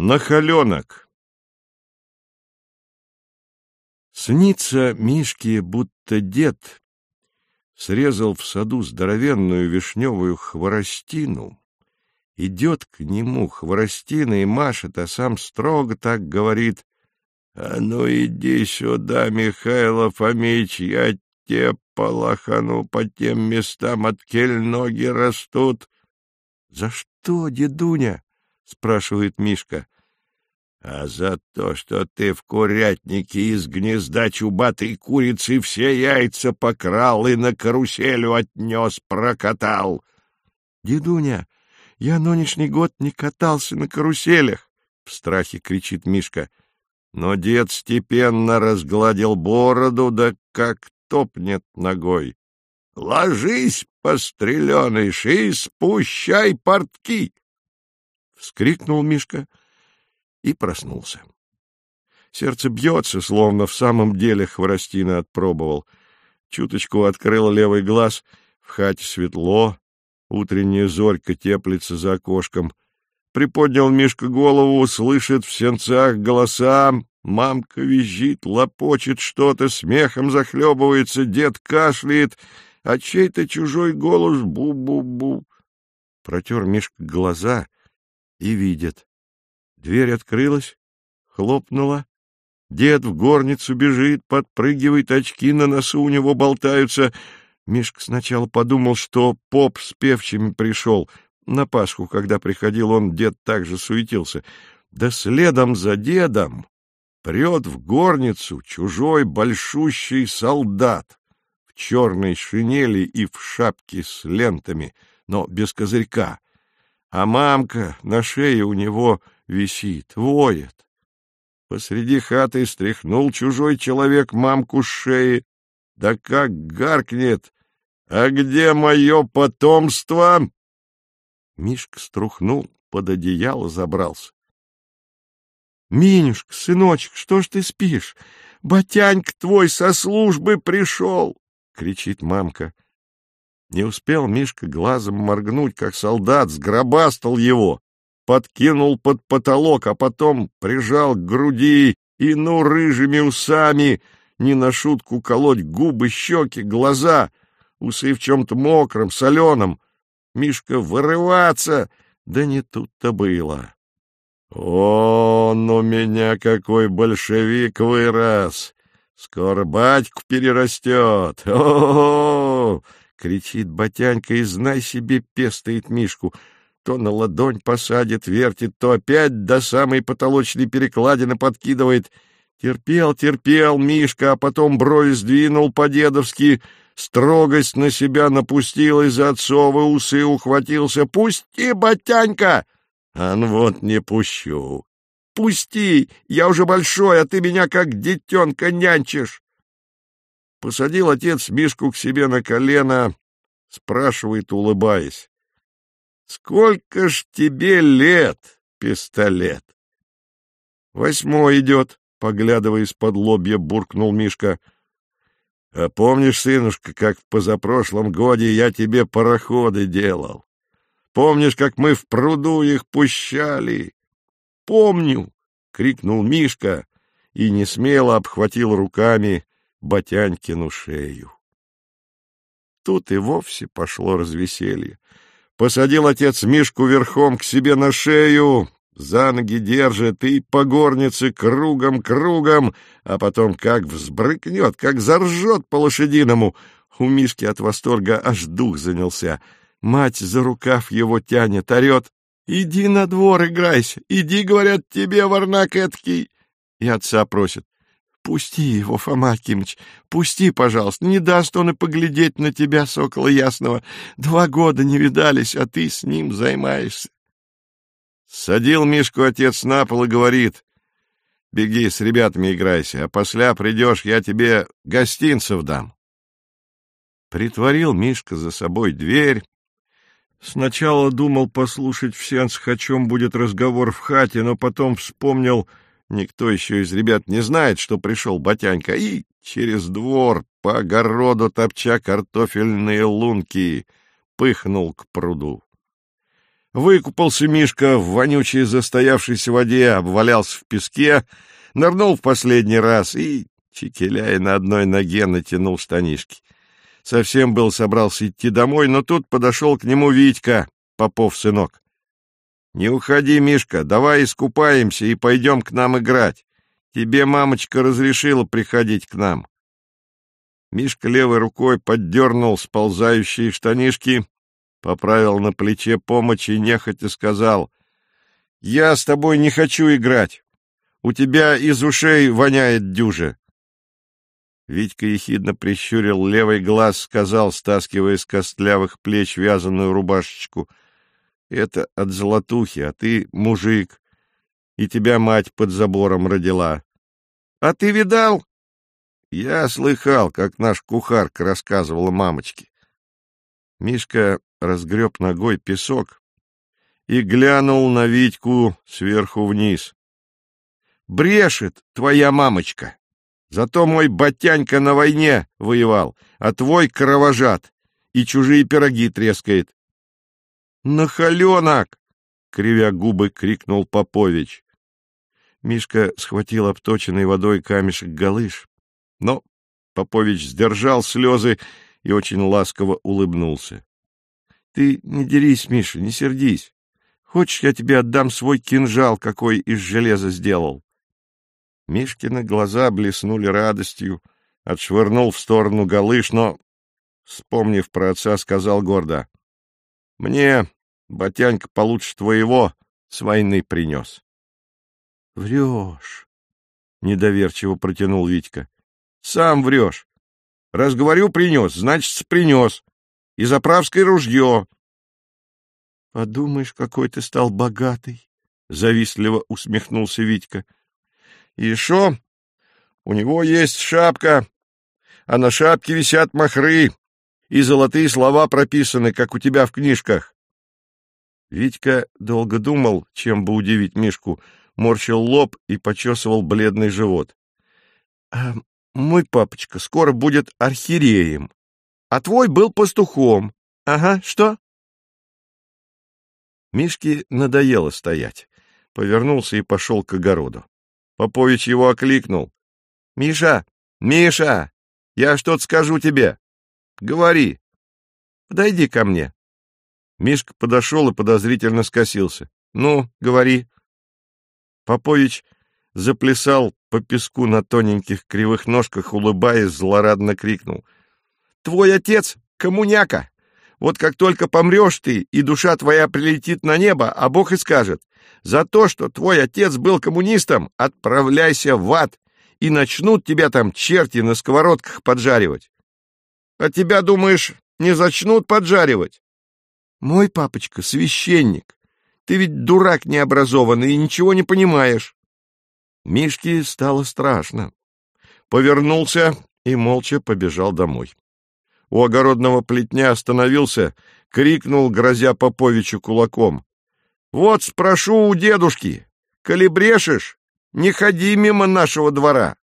Нахаленок Снится Мишке, будто дед срезал в саду здоровенную вишневую хворостину, идет к нему хворостина и машет, а сам строго так говорит, «А ну иди сюда, Михаил Фомич, я тебе полохану по тем местам, от кель ноги растут». «За что, дедуня?» — спрашивает Мишка. — А за то, что ты в курятнике из гнезда чубатой курицы все яйца покрал и на каруселю отнес, прокатал. — Дедуня, я нынешний год не катался на каруселях! — в страхе кричит Мишка. Но дед степенно разгладил бороду, да как топнет ногой. — Ложись, постреленыш, и спущай портки! Вскрикнул Мишка и проснулся. Сердце бьется, словно в самом деле хворостина отпробовал. Чуточку открыл левый глаз, в хате светло, утренняя зорька теплится за окошком. Приподнял Мишка голову, слышит в сенцах голоса, мамка визжит, лопочет что-то, смехом захлебывается, дед кашляет, а чей-то чужой голос бу-бу-бу. Протер Мишка глаза — и видит. Дверь открылась, хлопнула. Дед в горницу бежит, подпрыгивает, очки на носу у него болтаются. Мишка сначала подумал, что поп с певчими пришел. На Пасху, когда приходил он, дед также суетился. Да следом за дедом прет в горницу чужой большущий солдат в черной шинели и в шапке с лентами, но без козырька а мамка на шее у него висит, воет. Посреди хаты стряхнул чужой человек мамку с шеи, да как гаркнет! «А где мое потомство?» Мишка струхнул, под одеяло забрался. — Минюшка, сыночек, что ж ты спишь? Батянька твой со службы пришел! — кричит мамка. Не успел Мишка глазом моргнуть, как солдат сгробастал его, подкинул под потолок, а потом прижал к груди и, ну, рыжими усами, не на шутку колоть губы, щеки, глаза, усы в чем-то мокром, соленом. Мишка вырываться, да не тут-то было. Он у меня какой большевик вырос! Скоро батьку перерастет! О-о-о! — кричит Батянька и, знай себе, пестает Мишку. То на ладонь посадит, вертит, то опять до самой потолочной перекладины подкидывает. Терпел, терпел Мишка, а потом брови сдвинул по-дедовски, строгость на себя напустил и за отцовы усы ухватился. «Пусти, Батянька!» «А ну вот не пущу!» «Пусти! Я уже большой, а ты меня как детенка нянчишь!» Посадил отец Мишку к себе на колено, спрашивает, улыбаясь. — Сколько ж тебе лет, пистолет? — Восьмой идет, — поглядывая из-под лобья, буркнул Мишка. — А помнишь, сынушка, как в позапрошлом годе я тебе пароходы делал? Помнишь, как мы в пруду их пущали? — Помню! — крикнул Мишка и несмело обхватил руками Батянькину шею. Тут и вовсе пошло развеселье. Посадил отец Мишку верхом к себе на шею, за ноги держит и по горнице кругом-кругом, а потом как взбрыкнет, как заржет по-лошадиному. У Мишки от восторга аж дух занялся. Мать за рукав его тянет, орет. «Иди на двор играйся, иди, говорят, тебе, варнак эткий!» И отца просит. Пусти его, Фома Акимыч, пусти, пожалуйста. Не даст он и поглядеть на тебя, сокола ясного. Два года не видались, а ты с ним займаешься. Садил Мишку отец на пол и говорит, беги с ребятами играйся, а после придешь, я тебе гостинцев дам. Притворил Мишка за собой дверь. Сначала думал послушать в сенцах, о чем будет разговор в хате, но потом вспомнил Никто еще из ребят не знает, что пришел Батянька, и через двор по огороду топча картофельные лунки пыхнул к пруду. Выкупался Мишка в вонючей застоявшейся воде, обвалялся в песке, нырнул в последний раз и, чекеляя на одной ноге, натянул штанишки. Совсем был собрался идти домой, но тут подошел к нему Витька, Попов сынок. — Не уходи, Мишка, давай искупаемся и пойдем к нам играть. Тебе мамочка разрешила приходить к нам. Мишка левой рукой поддернул сползающие штанишки, поправил на плече помощь и нехотя сказал, «Я с тобой не хочу играть. У тебя из ушей воняет дюже». Витька ехидно прищурил левый глаз, сказал, стаскивая с костлявых плеч вязаную рубашечку, «Это от золотухи, а ты мужик, и тебя мать под забором родила». «А ты видал?» Я слыхал, как наш кухарка рассказывала мамочке. Мишка разгреб ногой песок и глянул на Витьку сверху вниз. «Брешет твоя мамочка! Зато мой батянька на войне воевал, а твой кровожат и чужие пироги трескает». «Нахаленок!» — кривя губы, крикнул Попович. Мишка схватил обточенной водой камешек галыш, но Попович сдержал слезы и очень ласково улыбнулся. — Ты не дерись, Миша, не сердись. Хочешь, я тебе отдам свой кинжал, какой из железа сделал? Мишкины глаза блеснули радостью, отшвырнул в сторону галыш, но, вспомнив про отца, сказал гордо. — Мне батянька получше твоего с войны принес. — Врешь, — недоверчиво протянул Витька. Сам врешь. Раз говорю принес, значит, принес. И заправское ружье. — Подумаешь, какой ты стал богатый, — завистливо усмехнулся Витька. — И шо? У него есть шапка, а на шапке висят махры, и золотые слова прописаны, как у тебя в книжках. Витька долго думал, чем бы удивить Мишку, морщил лоб и почесывал бледный живот. — А мой папочка скоро будет архиереем, а твой был пастухом. Ага, что? Мишке надоело стоять. Повернулся и пошел к огороду. Попович его окликнул. — Миша! Миша! Я что-то скажу тебе. Говори. Подойди ко мне. Мишка подошел и подозрительно скосился. — Ну, говори. Попович заплясал по песку на тоненьких кривых ножках, улыбаясь, злорадно крикнул. — Твой отец — коммуняка! Вот как только помрешь ты, и душа твоя прилетит на небо, а Бог и скажет, за то, что твой отец был коммунистом, отправляйся в ад, и начнут тебя там черти на сковородках поджаривать. А тебя, думаешь, не зачнут поджаривать? Мой папочка — священник. Ты ведь дурак необразованный и ничего не понимаешь. Мишке стало страшно. Повернулся и молча побежал домой. У огородного плетня остановился, крикнул, грозя Поповичу кулаком. — Вот спрошу у дедушки, коли брешешь, не ходи мимо нашего двора.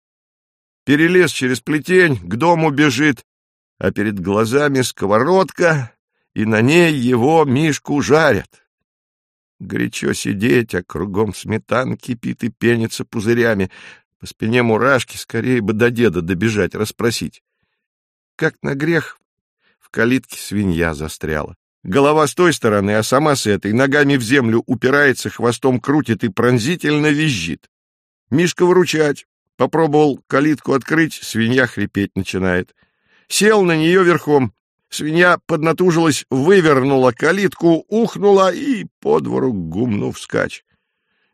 Перелез через плетень, к дому бежит, а перед глазами сковородка, и на ней его Мишку жарят. Горячо сидеть, а кругом сметан кипит и пенится пузырями. По спине мурашки, скорее бы до деда добежать, расспросить. Как на грех, в калитке свинья застряла. Голова с той стороны, а сама с этой, ногами в землю упирается, хвостом крутит и пронзительно визжит. Мишка выручать. Попробовал калитку открыть, свинья хрипеть начинает. Сел на нее верхом, Свинья поднатужилась, вывернула калитку, ухнула и по двору гумнув скач.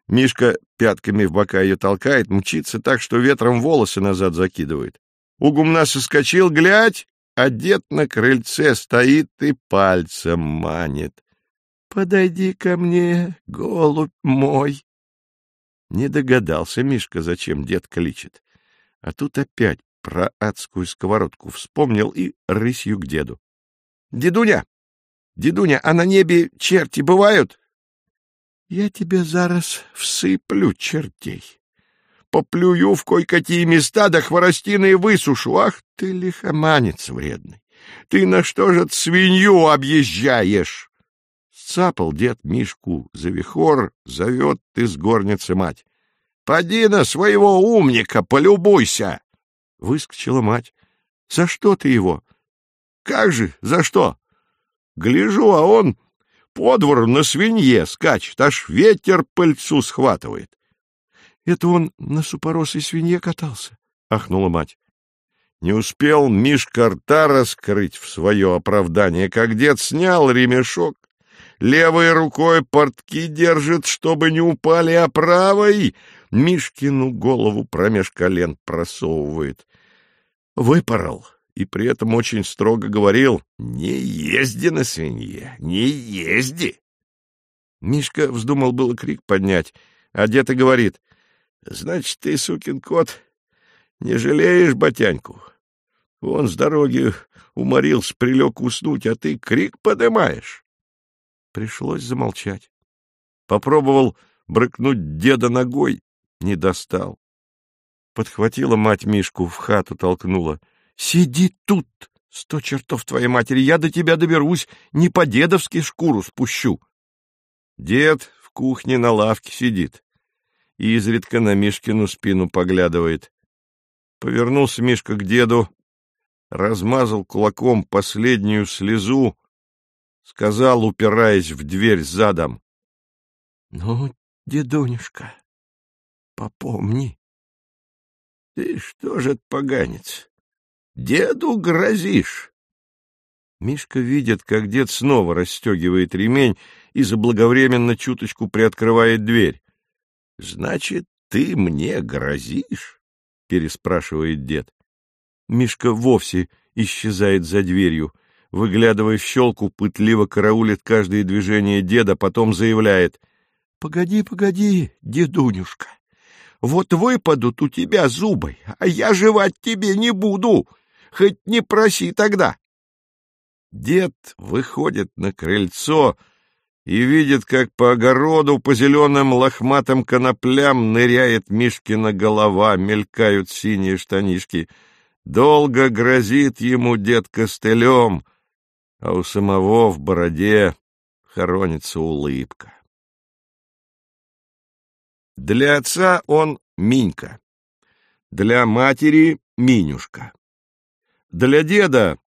Мишка пятками в бока ее толкает, мчится так, что ветром волосы назад закидывает. У гумна соскочил, глядь, дед на крыльце стоит и пальцем манит. «Подойди ко мне, голубь мой!» Не догадался Мишка, зачем дед кличет. А тут опять про адскую сковородку вспомнил и рысью к деду. Дедуня! Дедуня, а на небе черти бывают? Я тебе зараз всыплю чертей. Поплюю в кое-какие места, да хворостины высушу. Ах ты, лихоманец вредный! Ты на что же свинью объезжаешь? Сцапал дед Мишку за вихор, зовет из горницы мать. — Поди на своего умника, полюбуйся! Выскочила мать. — За что ты его? — Как же, за что? Гляжу, а он по двору на свинье скачет, аж ветер пыльцу схватывает. — Это он на супоросой свинье катался? — ахнула мать. Не успел Мишка рта раскрыть в свое оправдание, как дед снял ремешок, левой рукой портки держит, чтобы не упали, а правой Мишкину голову промеж колен просовывает. Выпорол, и при этом очень строго говорил «Не езди на свинье, не езди!» Мишка вздумал было крик поднять, а дед и говорит «Значит, ты, сукин кот, не жалеешь батяньку? Он с дороги уморился, прилег уснуть, а ты крик подымаешь!» Пришлось замолчать. Попробовал брыкнуть деда ногой, не достал. Подхватила мать Мишку, в хату толкнула. — Сиди тут, сто чертов твоей матери, я до тебя доберусь, не по-дедовски шкуру спущу. Дед в кухне на лавке сидит и изредка на Мишкину спину поглядывает. Повернулся Мишка к деду, размазал кулаком последнюю слезу, сказал, упираясь в дверь задом. — Ну, дедунюшка, попомни. — Ты что же, поганец, деду грозишь? Мишка видит, как дед снова расстегивает ремень и заблаговременно чуточку приоткрывает дверь. — Значит, ты мне грозишь? — переспрашивает дед. Мишка вовсе исчезает за дверью — выглядывая в щелку, пытливо караулит каждое движение деда, потом заявляет. — Погоди, погоди, дедунюшка, вот выпадут у тебя зубы, а я жевать тебе не буду, хоть не проси тогда. Дед выходит на крыльцо и видит, как по огороду по зеленым лохматым коноплям ныряет Мишкина голова, мелькают синие штанишки. Долго грозит ему дед костылем — а у самого в бороде хоронится улыбка. Для отца он Минька, для матери — Минюшка. Для деда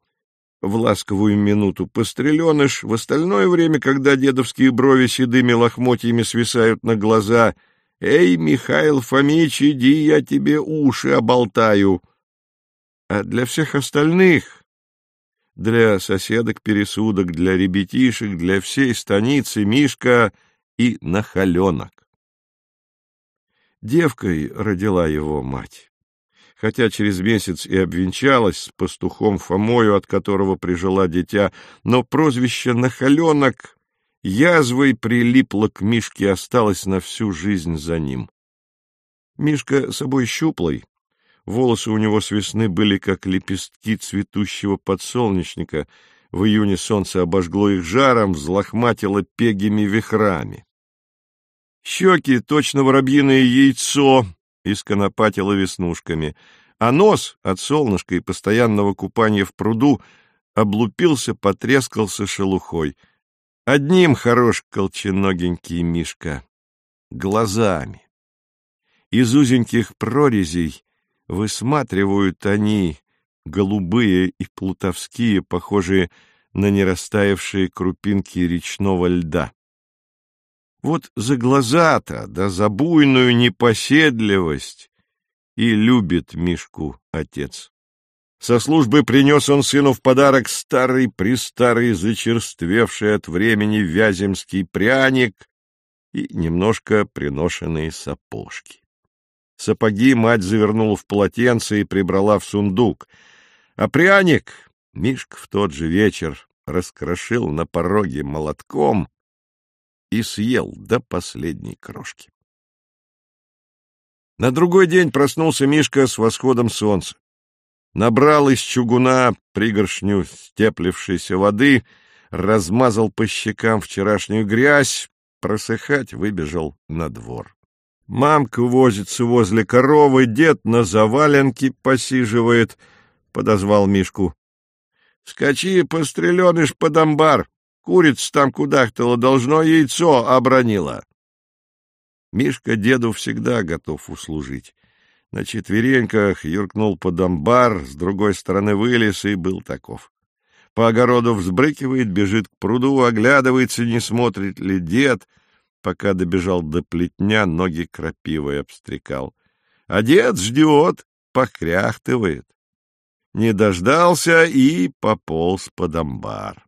в ласковую минуту постреленыш, в остальное время, когда дедовские брови седыми лохмотьями свисают на глаза, «Эй, Михаил Фомич, иди, я тебе уши оболтаю!» А для всех остальных для соседок-пересудок, для ребятишек, для всей станицы Мишка и нахаленок. Девкой родила его мать, хотя через месяц и обвенчалась с пастухом Фомою, от которого прижила дитя, но прозвище «нахаленок» язвой прилипло к Мишке и осталось на всю жизнь за ним. Мишка собой щуплый, Волосы у него с весны были, как лепестки цветущего подсолнечника. В июне солнце обожгло их жаром, взлохматило пегими вихрами. Щеки, точно воробьиное яйцо, исконопатило веснушками, а нос от солнышка и постоянного купания в пруду облупился, потрескался шелухой. Одним хорош колченогенький Мишка — глазами. Из узеньких прорезей Высматривают они, голубые и плутовские, похожие на нерастаявшие крупинки речного льда. Вот за глаза-то, да за буйную непоседливость и любит Мишку отец. Со службы принес он сыну в подарок старый-престарый, зачерствевший от времени вяземский пряник и немножко приношенные сапожки. Сапоги мать завернула в полотенце и прибрала в сундук. А пряник Мишка в тот же вечер раскрошил на пороге молотком и съел до последней крошки. На другой день проснулся Мишка с восходом солнца. Набрал из чугуна пригоршню степлившейся воды, размазал по щекам вчерашнюю грязь, просыхать выбежал на двор. Мамка возится возле коровы, дед на заваленке посиживает, — подозвал Мишку. — Скачи, постреленыш под амбар, Курица там кудахтала, должно яйцо обронила. Мишка деду всегда готов услужить. На четвереньках юркнул под амбар, с другой стороны вылез и был таков. По огороду взбрыкивает, бежит к пруду, оглядывается, не смотрит ли дед. Пока добежал до плетня, ноги крапивой обстрекал. А дед ждет, покряхтывает. Не дождался и пополз под амбар.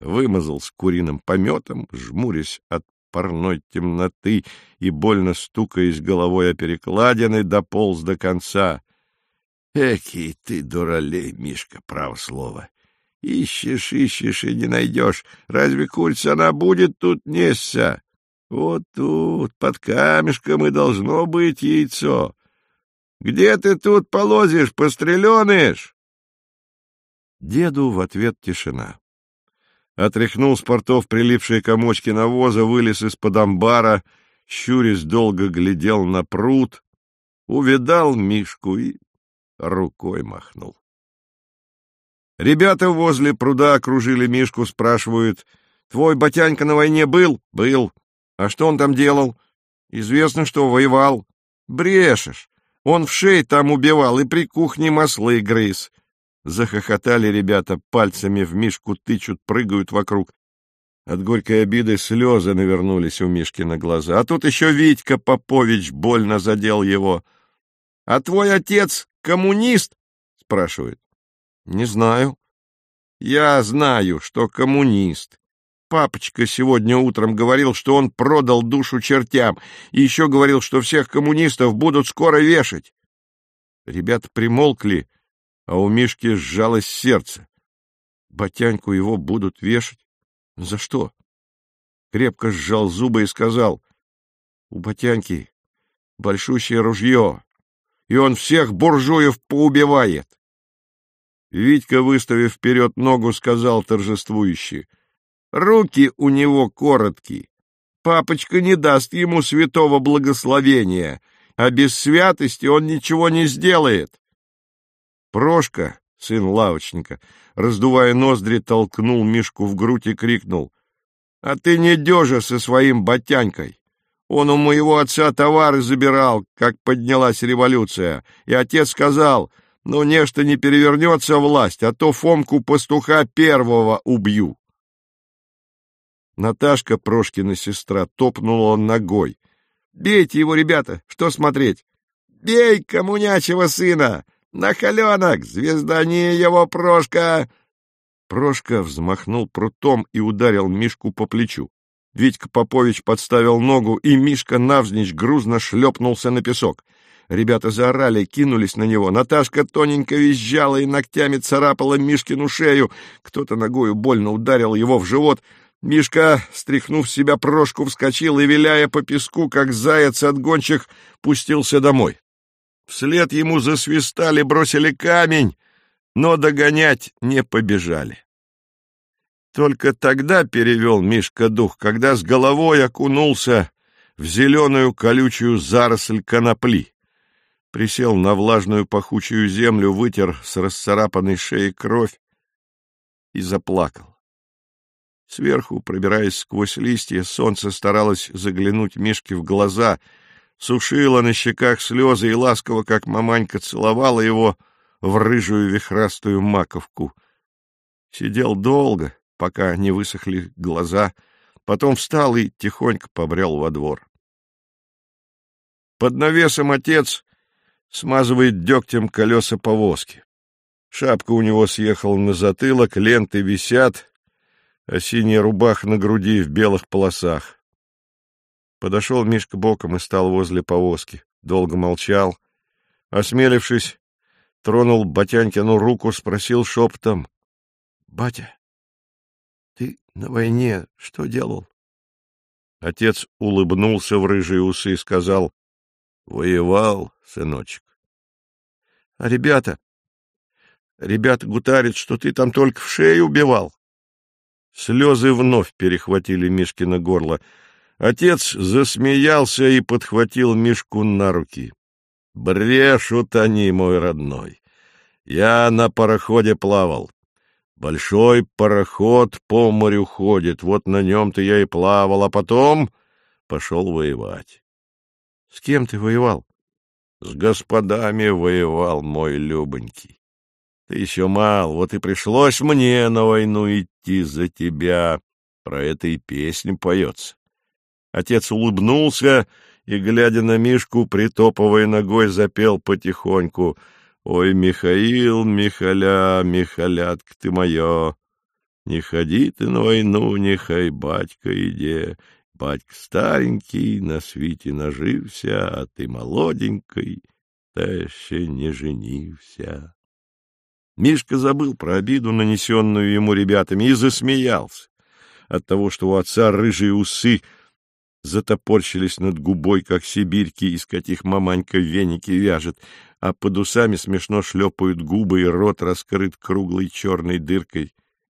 Вымазал с куриным пометом, жмурясь от парной темноты и, больно стукаясь головой о перекладины, дополз до конца. — Экий ты, дуралей, Мишка, право слово! Ищешь, ищешь и не найдешь. Разве курица она будет тут несся? Вот тут, под камешком и должно быть яйцо. Где ты тут полозишь, постреленыш? Деду в ответ тишина. Отряхнул с портов прилипшие комочки навоза, вылез из-под амбара, щурясь долго глядел на пруд, увидал Мишку и рукой махнул. Ребята возле пруда окружили Мишку, спрашивают, «Твой батянька на войне был?» «Был». «А что он там делал?» «Известно, что воевал». «Брешешь. Он в шее там убивал и при кухне маслы грыз». Захохотали ребята, пальцами в Мишку тычут, прыгают вокруг. От горькой обиды слезы навернулись у Мишки на глаза. А тут еще Витька Попович больно задел его. — А твой отец коммунист? — спрашивает. Не знаю. Я знаю, что коммунист. Папочка сегодня утром говорил, что он продал душу чертям, и еще говорил, что всех коммунистов будут скоро вешать. Ребята примолкли, а у Мишки сжалось сердце. Батяньку его будут вешать? За что? Крепко сжал зубы и сказал, у Батяньки большущее ружье, и он всех буржуев поубивает. Витька, выставив вперед ногу, сказал торжествующе. — Руки у него короткие. Папочка не даст ему святого благословения, а без святости он ничего не сделает. Прошка, сын лавочника, раздувая ноздри, толкнул Мишку в грудь и крикнул. — А ты не дежа со своим батянькой. Он у моего отца товары забирал, как поднялась революция, и отец сказал — ну, нечто не перевернется власть, а то Фомку-пастуха первого убью. Наташка, Прошкина сестра, топнула ногой. «Бейте его, ребята! Что смотреть?» «Бей, коммунячего сына! На холенок! Звездани его, Прошка!» Прошка взмахнул прутом и ударил Мишку по плечу. Витька Попович подставил ногу, и Мишка навзничь грузно шлепнулся на песок. Ребята заорали, кинулись на него. Наташка тоненько визжала и ногтями царапала Мишкину шею. Кто-то ногою больно ударил его в живот. Мишка, стряхнув себя прошку, вскочил и, виляя по песку, как заяц от гончих, пустился домой. Вслед ему засвистали, бросили камень, но догонять не побежали. Только тогда перевел Мишка дух, когда с головой окунулся в зеленую колючую заросль конопли присел на влажную пахучую землю, вытер с расцарапанной шеи кровь и заплакал. Сверху, пробираясь сквозь листья, солнце старалось заглянуть Мишке в глаза, сушило на щеках слезы и ласково, как маманька, целовала его в рыжую вихрастую маковку. Сидел долго, пока не высохли глаза, потом встал и тихонько побрел во двор. Под навесом отец смазывает дегтем колеса повозки. Шапка у него съехала на затылок, ленты висят, а синяя рубаха на груди в белых полосах. Подошел Мишка боком и стал возле повозки. Долго молчал. Осмелившись, тронул Батянькину руку, спросил шепотом. — Батя, ты на войне что делал? Отец улыбнулся в рыжие усы и сказал, Воевал, сыночек. А ребята? Ребята гутарят, что ты там только в шею убивал. Слезы вновь перехватили Мишкино горло. Отец засмеялся и подхватил Мишку на руки. Брешут они, мой родной. Я на пароходе плавал. Большой пароход по морю ходит, вот на нем-то я и плавал, а потом пошел воевать. — С кем ты воевал? — С господами воевал, мой Любонький. Ты еще мал, вот и пришлось мне на войну идти за тебя. Про это и песня поется. Отец улыбнулся и, глядя на Мишку, притопывая ногой, запел потихоньку — Ой, Михаил, Михаля, Михалятка ты моя, не ходи ты на войну, нехай батька иде. Батька старенький, на свете нажився, а ты молоденький, та еще не женився. Мишка забыл про обиду, нанесенную ему ребятами, и засмеялся от того, что у отца рыжие усы затопорщились над губой, как сибирьки, искать их маманька веники вяжет, а под усами смешно шлепают губы, и рот раскрыт круглой черной дыркой.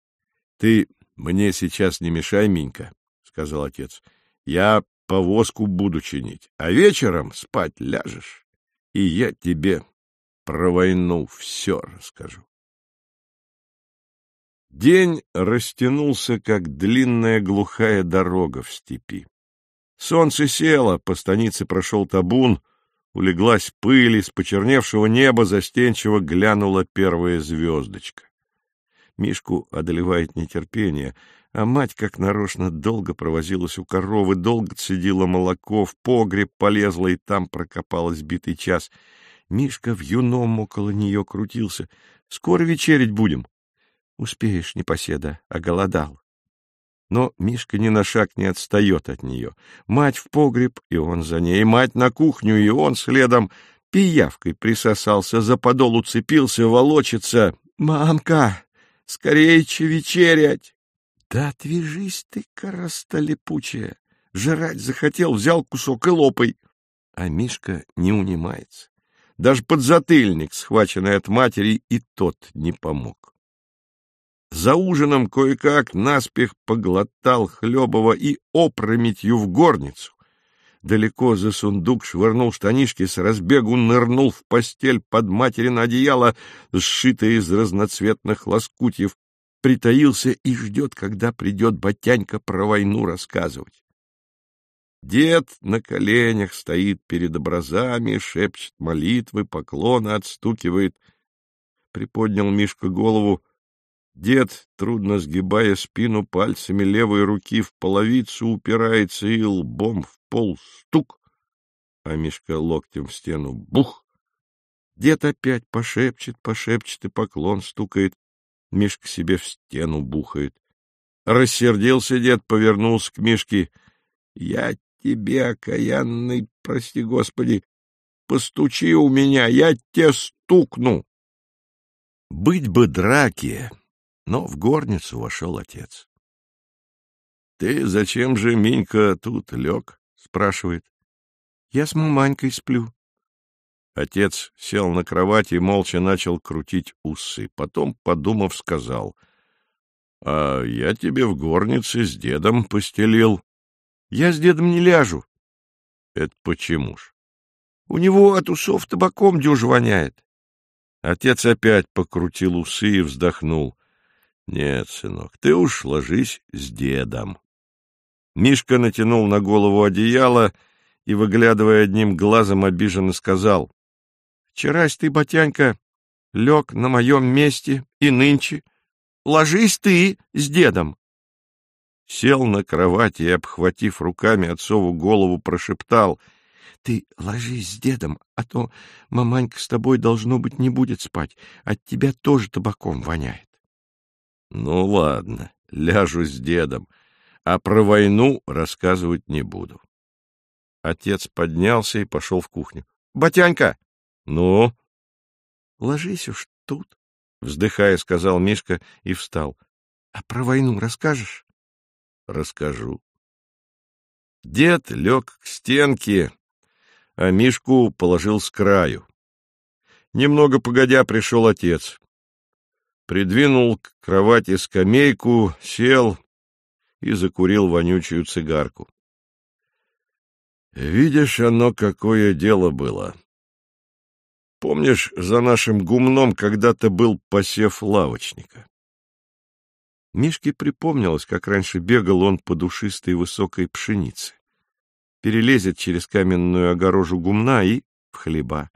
— Ты мне сейчас не мешай, Минька, — сказал отец. — Я повозку буду чинить, а вечером спать ляжешь, и я тебе про войну все расскажу. День растянулся, как длинная глухая дорога в степи. Солнце село, по станице прошел табун — улеглась пыль, из почерневшего неба застенчиво глянула первая звездочка. Мишку одолевает нетерпение, а мать, как нарочно, долго провозилась у коровы, долго цедила молоко, в погреб полезла и там прокопалась битый час. Мишка в юном около нее крутился. «Скоро вечерить будем». «Успеешь, непоседа, оголодал». Но Мишка ни на шаг не отстает от нее. Мать в погреб, и он за ней, мать на кухню, и он следом. Пиявкой присосался, за подол уцепился, волочится. «Мамка, скорее-че вечерять!» «Да отвяжись ты, короста липучая!» Жрать захотел, взял кусок и лопай. А Мишка не унимается. Даже подзатыльник, схваченный от матери, и тот не помог. За ужином кое-как наспех поглотал Хлебова и опрометью в горницу. Далеко за сундук швырнул штанишки, с разбегу нырнул в постель под материн одеяло, сшитое из разноцветных лоскутьев, притаился и ждет, когда придет Батянька про войну рассказывать. Дед на коленях стоит перед образами, шепчет молитвы, поклоны отстукивает. Приподнял Мишка голову, Дед, трудно сгибая спину пальцами левой руки, в половицу упирается и лбом в пол стук, а Мишка локтем в стену бух. Дед опять пошепчет, пошепчет и поклон стукает. Мишка себе в стену бухает. Рассердился дед, повернулся к Мишке. — Я тебе, окаянный, прости господи, постучи у меня, я тебе стукну. Быть бы драки, но в горницу вошел отец. — Ты зачем же, Минька, тут лег? — спрашивает. — Я с маманькой сплю. Отец сел на кровати и молча начал крутить усы. Потом, подумав, сказал. — А я тебе в горнице с дедом постелил. — Я с дедом не ляжу. — Это почему ж? — У него от усов табаком дюж воняет. Отец опять покрутил усы и вздохнул. Нет, сынок, ты уж ложись с дедом. Мишка натянул на голову одеяло и, выглядывая одним глазом, обиженно сказал. — Вчерась ты, батянька, лег на моем месте и нынче. Ложись ты с дедом. Сел на кровати и, обхватив руками отцову голову, прошептал. — Ты ложись с дедом, а то маманька с тобой, должно быть, не будет спать. От тебя тоже табаком воняет. Ну, ладно, ляжу с дедом, а про войну рассказывать не буду. Отец поднялся и пошел в кухню. — Батянька! — Ну? — Ложись уж тут, — вздыхая, сказал Мишка и встал. — А про войну расскажешь? — Расскажу. Дед лег к стенке, а Мишку положил с краю. Немного погодя пришел отец придвинул к кровати скамейку, сел и закурил вонючую цигарку. Видишь, оно какое дело было. Помнишь, за нашим гумном когда-то был посев лавочника? Мишке припомнилось, как раньше бегал он по душистой высокой пшенице. Перелезет через каменную огорожу гумна и в хлеба.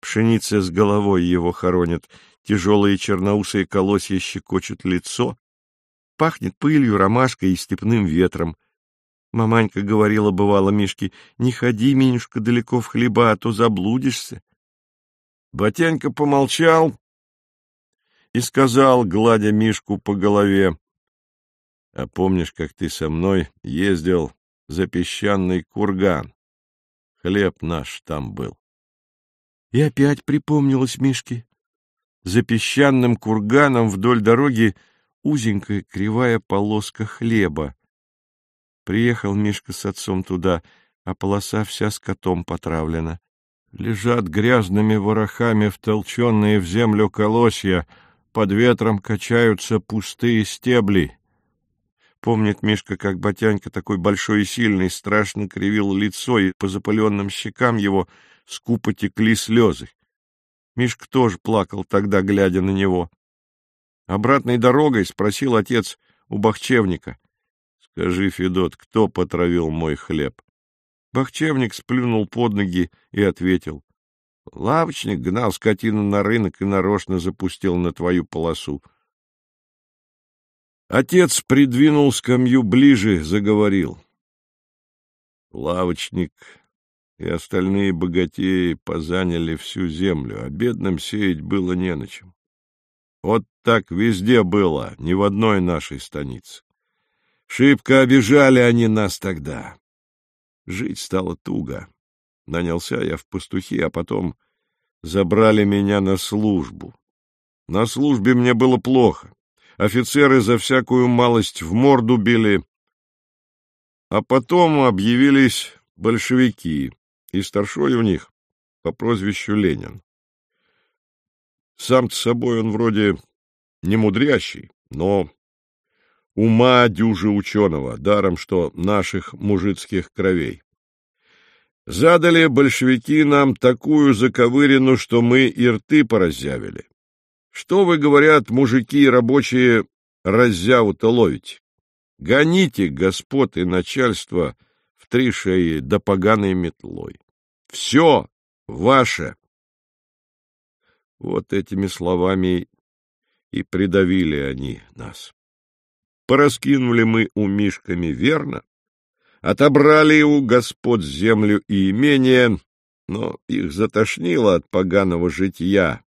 Пшеница с головой его хоронит, тяжелые черноусые колосья щекочут лицо, пахнет пылью, ромашкой и степным ветром. Маманька говорила, бывало, Мишке, не ходи, Минюшка, далеко в хлеба, а то заблудишься. Батянька помолчал и сказал, гладя Мишку по голове, «А помнишь, как ты со мной ездил за песчаный курган? Хлеб наш там был». И опять припомнилось Мишке. За песчаным курганом вдоль дороги узенькая кривая полоска хлеба. Приехал Мишка с отцом туда, а полоса вся с котом потравлена. Лежат грязными ворохами втолченные в землю колосья — под ветром качаются пустые стебли. Помнит Мишка, как Батянька, такой большой и сильный, страшно кривил лицо, и по запыленным щекам его скупо текли слезы. Мишка тоже плакал тогда, глядя на него. Обратной дорогой спросил отец у бахчевника. — Скажи, Федот, кто потравил мой хлеб? Бахчевник сплюнул под ноги и ответил. Лавочник гнал скотину на рынок и нарочно запустил на твою полосу. Отец придвинул скамью ближе, заговорил. Лавочник и остальные богатеи позаняли всю землю, а бедным сеять было не на чем. Вот так везде было, ни в одной нашей станице. Шибко обижали они нас тогда. Жить стало туго. Нанялся я в пастухи, а потом забрали меня на службу. На службе мне было плохо. Офицеры за всякую малость в морду били. А потом объявились большевики, и старшой у них по прозвищу Ленин. Сам-то собой он вроде не мудрящий, но ума дюжи ученого, даром что наших мужицких кровей. Задали большевики нам такую заковырину, что мы и рты пораззявили. Что вы, говорят, мужики и рабочие, раззяву-то ловите? Гоните господ и начальство в три шеи да поганой метлой. Все ваше. Вот этими словами и придавили они нас. Пораскинули мы у Мишками верно, Отобрали у господ землю и имение, но их затошнило от поганого житья.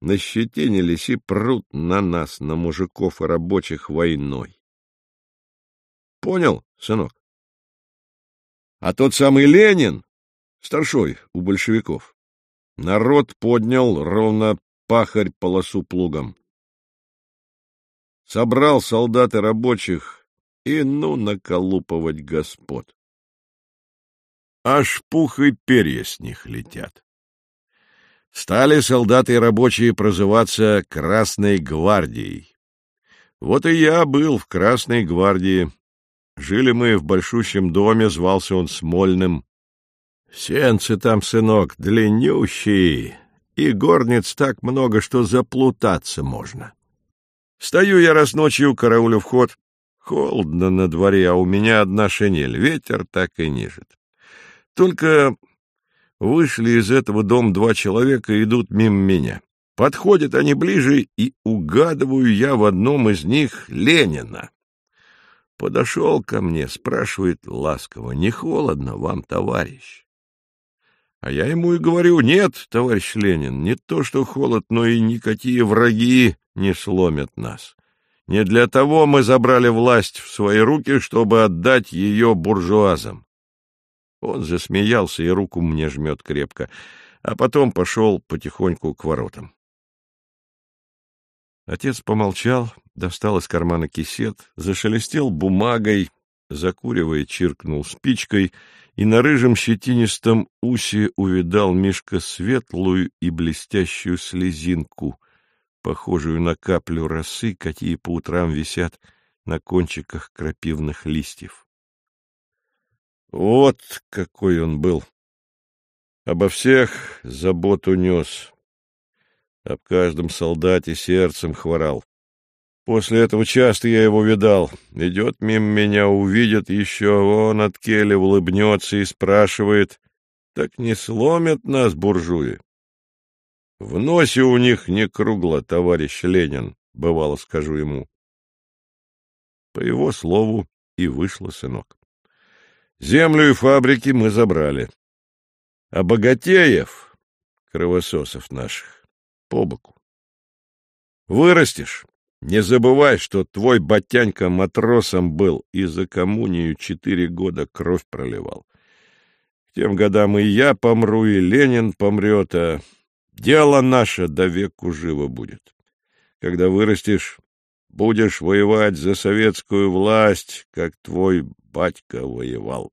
Нащетинились и прут на нас, на мужиков и рабочих, войной. Понял, сынок? А тот самый Ленин, старшой у большевиков, народ поднял ровно пахарь полосу плугом. Собрал солдат и рабочих и ну наколупывать господ. Аж пух и перья с них летят. Стали солдаты и рабочие прозываться Красной гвардией. Вот и я был в Красной гвардии. Жили мы в большущем доме, звался он Смольным. Сенцы там, сынок, длиннющие, и горниц так много, что заплутаться можно. Стою я раз ночью, караулю вход, Холодно на дворе, а у меня одна шинель. Ветер так и нежит. Только вышли из этого дома два человека идут мимо меня. Подходят они ближе, и угадываю я в одном из них Ленина. Подошел ко мне, спрашивает ласково, не холодно вам, товарищ? А я ему и говорю, нет, товарищ Ленин, не то что холод, но и никакие враги не сломят нас. Не для того мы забрали власть в свои руки, чтобы отдать ее буржуазам. Он засмеялся и руку мне жмет крепко, а потом пошел потихоньку к воротам. Отец помолчал, достал из кармана кисет, зашелестел бумагой, закуривая, чиркнул спичкой, и на рыжем щетинистом усе увидал Мишка светлую и блестящую слезинку — похожую на каплю росы, какие по утрам висят на кончиках крапивных листьев. Вот какой он был! Обо всех заботу нес, об каждом солдате сердцем хворал. После этого часто я его видал. Идет мимо меня, увидит еще, он от Келли улыбнется и спрашивает, так не сломят нас буржуи? В носе у них не кругло, товарищ Ленин, бывало скажу ему. По его слову и вышло, сынок. Землю и фабрики мы забрали. А богатеев, кровососов наших, по боку. Вырастешь, не забывай, что твой батянька матросом был и за коммунию четыре года кровь проливал. К тем годам и я помру, и Ленин помрет, а дело наше до веку живо будет. Когда вырастешь, будешь воевать за советскую власть, как твой батька воевал.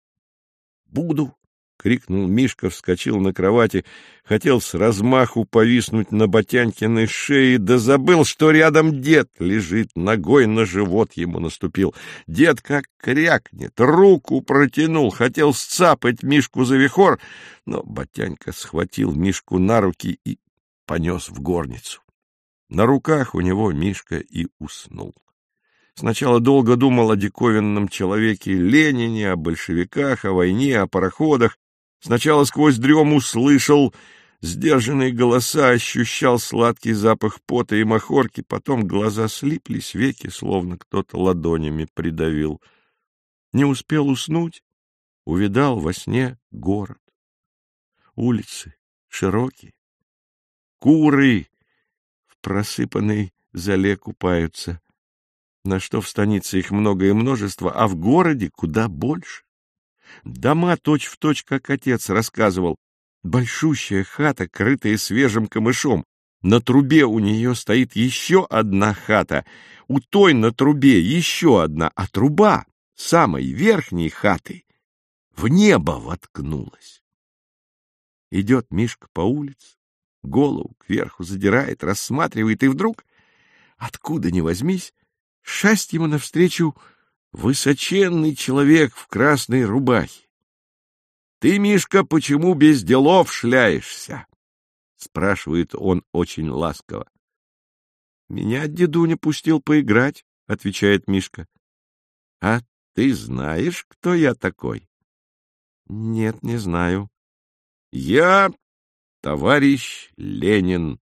— Буду, — крикнул Мишка, вскочил на кровати, хотел с размаху повиснуть на Батянькиной шее, да забыл, что рядом дед лежит, ногой на живот ему наступил. Дед как крякнет, руку протянул, хотел сцапать Мишку за вихор, но Батянька схватил Мишку на руки и понес в горницу. На руках у него Мишка и уснул. Сначала долго думал о диковинном человеке Ленине, о большевиках, о войне, о пароходах, Сначала сквозь дрему слышал сдержанные голоса, ощущал сладкий запах пота и махорки, потом глаза слиплись, веки словно кто-то ладонями придавил. Не успел уснуть, увидал во сне город. Улицы широкие, куры в просыпанной зале купаются, на что в станице их много и множество, а в городе куда больше. Дома точь-в-точь, точь, как отец рассказывал. Большущая хата, крытая свежим камышом. На трубе у нее стоит еще одна хата. У той на трубе еще одна, а труба самой верхней хаты в небо воткнулась. Идет Мишка по улице, голову кверху задирает, рассматривает, и вдруг, откуда ни возьмись, шасть ему навстречу высоченный человек в красной рубахе. — Ты, Мишка, почему без делов шляешься? — спрашивает он очень ласково. — Меня дедуня пустил поиграть, — отвечает Мишка. — А ты знаешь, кто я такой? — Нет, не знаю. — Я товарищ Ленин.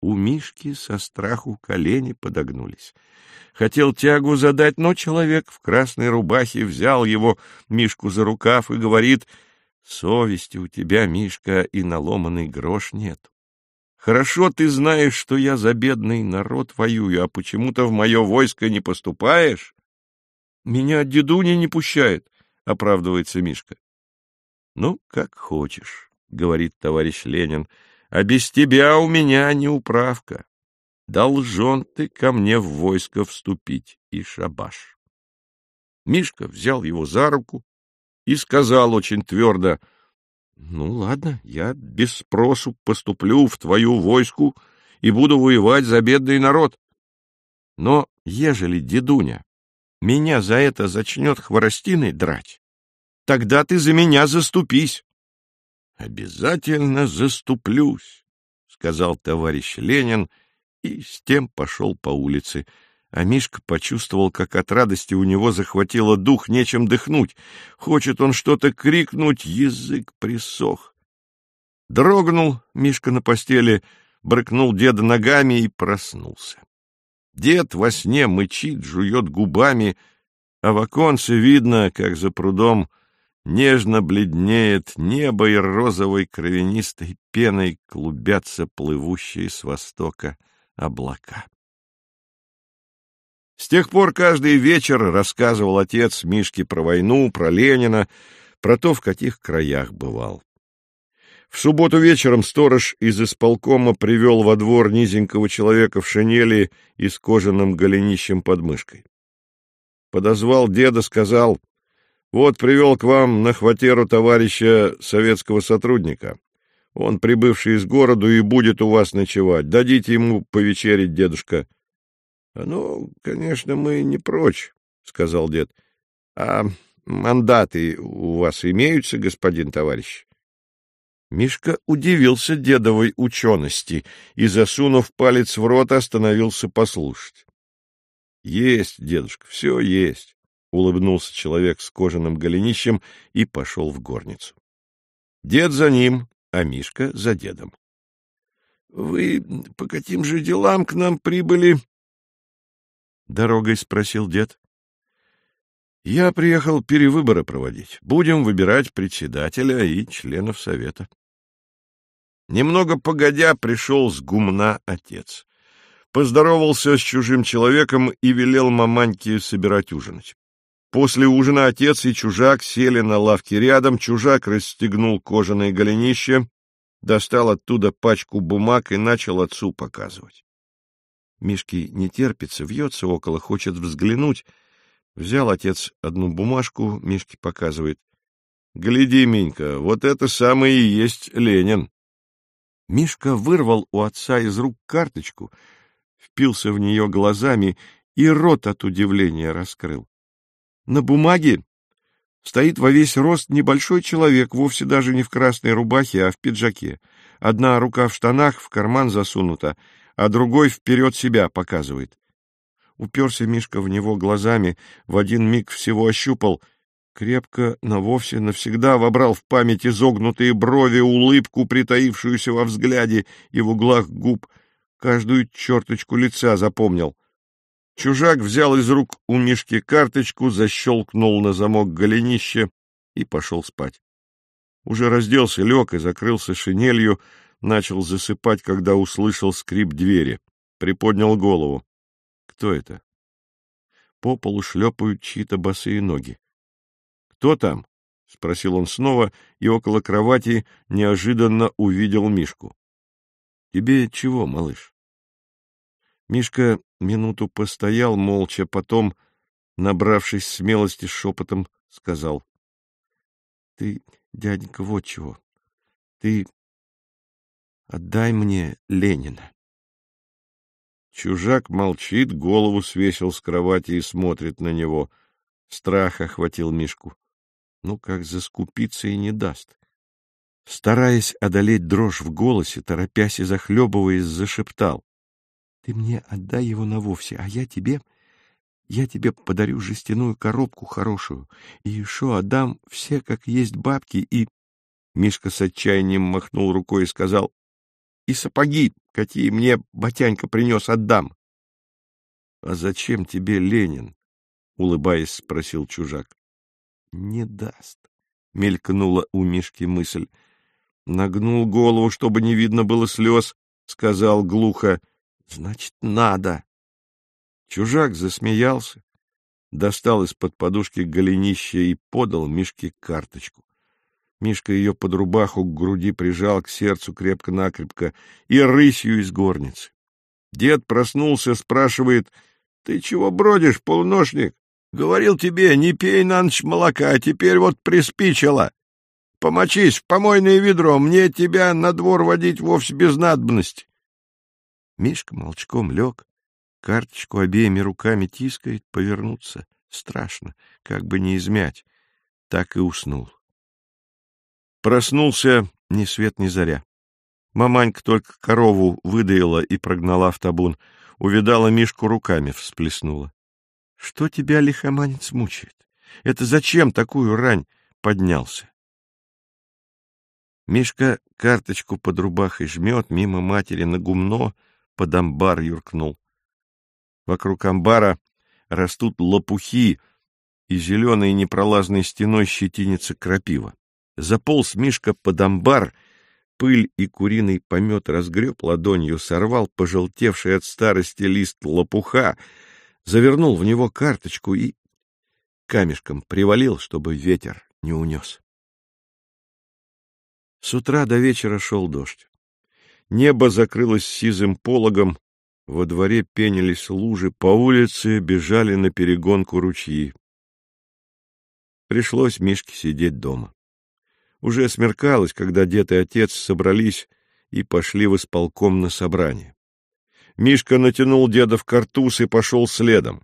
У Мишки со страху колени подогнулись. Хотел тягу задать, но человек в красной рубахе взял его, Мишку, за рукав и говорит, «Совести у тебя, Мишка, и наломанный грош нет. Хорошо ты знаешь, что я за бедный народ воюю, а почему-то в мое войско не поступаешь?» «Меня дедуня не пущает», — оправдывается Мишка. «Ну, как хочешь», — говорит товарищ Ленин, — «а без тебя у меня не управка должен ты ко мне в войско вступить, и шабаш. Мишка взял его за руку и сказал очень твердо, «Ну, ладно, я без спросу поступлю в твою войску и буду воевать за бедный народ. Но ежели дедуня меня за это зачнет хворостиной драть, тогда ты за меня заступись». «Обязательно заступлюсь», — сказал товарищ Ленин, — и с тем пошел по улице. А Мишка почувствовал, как от радости у него захватило дух, нечем дыхнуть. Хочет он что-то крикнуть, язык присох. Дрогнул Мишка на постели, брыкнул деда ногами и проснулся. Дед во сне мычит, жует губами, а в оконце видно, как за прудом нежно бледнеет небо и розовой кровянистой пеной клубятся плывущие с востока облака. С тех пор каждый вечер рассказывал отец Мишке про войну, про Ленина, про то, в каких краях бывал. В субботу вечером сторож из исполкома привел во двор низенького человека в шинели и с кожаным голенищем под мышкой. Подозвал деда, сказал, «Вот привел к вам на хватеру товарища советского сотрудника. Он прибывший из города и будет у вас ночевать. Дадите ему повечерить, дедушка. — Ну, конечно, мы не прочь, — сказал дед. — А мандаты у вас имеются, господин товарищ? Мишка удивился дедовой учености и, засунув палец в рот, остановился послушать. Есть, дедушка, все есть, — улыбнулся человек с кожаным голенищем и пошел в горницу. Дед за ним, а Мишка за дедом. — Вы по каким же делам к нам прибыли? — дорогой спросил дед. — Я приехал перевыборы проводить. Будем выбирать председателя и членов совета. Немного погодя пришел с гумна отец. Поздоровался с чужим человеком и велел маманьке собирать ужинать. После ужина отец и чужак сели на лавке рядом, чужак расстегнул кожаное голенище, достал оттуда пачку бумаг и начал отцу показывать. Мишке не терпится, вьется около, хочет взглянуть. Взял отец одну бумажку, Мишке показывает. — Гляди, Минька, вот это самое и есть Ленин. Мишка вырвал у отца из рук карточку, впился в нее глазами и рот от удивления раскрыл. На бумаге стоит во весь рост небольшой человек, вовсе даже не в красной рубахе, а в пиджаке. Одна рука в штанах, в карман засунута, а другой вперед себя показывает. Уперся Мишка в него глазами, в один миг всего ощупал — крепко, но вовсе навсегда вобрал в память изогнутые брови, улыбку, притаившуюся во взгляде и в углах губ, каждую черточку лица запомнил. Чужак взял из рук у Мишки карточку, защелкнул на замок голенище и пошел спать. Уже разделся, лег и закрылся шинелью, начал засыпать, когда услышал скрип двери. Приподнял голову. Кто это? По полу шлепают чьи-то босые ноги. «Кто там?» — спросил он снова, и около кровати неожиданно увидел Мишку. «Тебе чего, малыш?» Мишка минуту постоял молча, потом, набравшись смелости, шепотом сказал. — Ты, дяденька, вот чего. Ты отдай мне Ленина. Чужак молчит, голову свесил с кровати и смотрит на него. Страх охватил Мишку. Ну, как заскупиться и не даст. Стараясь одолеть дрожь в голосе, торопясь и захлебываясь, зашептал. — Ты мне отдай его на вовсе, а я тебе... Я тебе подарю жестяную коробку хорошую, и еще отдам все, как есть бабки, и... Мишка с отчаянием махнул рукой и сказал, — И сапоги, какие мне батянька принес, отдам. — А зачем тебе Ленин? — улыбаясь, спросил чужак не даст, — мелькнула у Мишки мысль. Нагнул голову, чтобы не видно было слез, сказал глухо, — значит, надо. Чужак засмеялся, достал из-под подушки голенище и подал Мишке карточку. Мишка ее под рубаху к груди прижал к сердцу крепко-накрепко и рысью из горницы. Дед проснулся, спрашивает, — Ты чего бродишь, полуношник? Говорил тебе, не пей на ночь молока, а теперь вот приспичило. Помочись в помойное ведро, мне тебя на двор водить вовсе без надобности. Мишка молчком лег, карточку обеими руками тискает, повернуться. Страшно, как бы не измять. Так и уснул. Проснулся ни свет ни заря. Маманька только корову выдаила и прогнала в табун. Увидала Мишку руками, всплеснула. Что тебя, лихоманец, мучает? Это зачем такую рань поднялся? Мишка карточку под рубахой жмет, мимо матери на гумно под амбар юркнул. Вокруг амбара растут лопухи, и зеленой непролазной стеной щетинится крапива. Заполз Мишка под амбар, пыль и куриный помет разгреб ладонью, сорвал пожелтевший от старости лист лопуха, завернул в него карточку и камешком привалил, чтобы ветер не унес. С утра до вечера шел дождь. Небо закрылось сизым пологом, во дворе пенились лужи, по улице бежали на перегонку ручьи. Пришлось Мишке сидеть дома. Уже смеркалось, когда дед и отец собрались и пошли в исполком на собрание. Мишка натянул деда в картуз и пошел следом.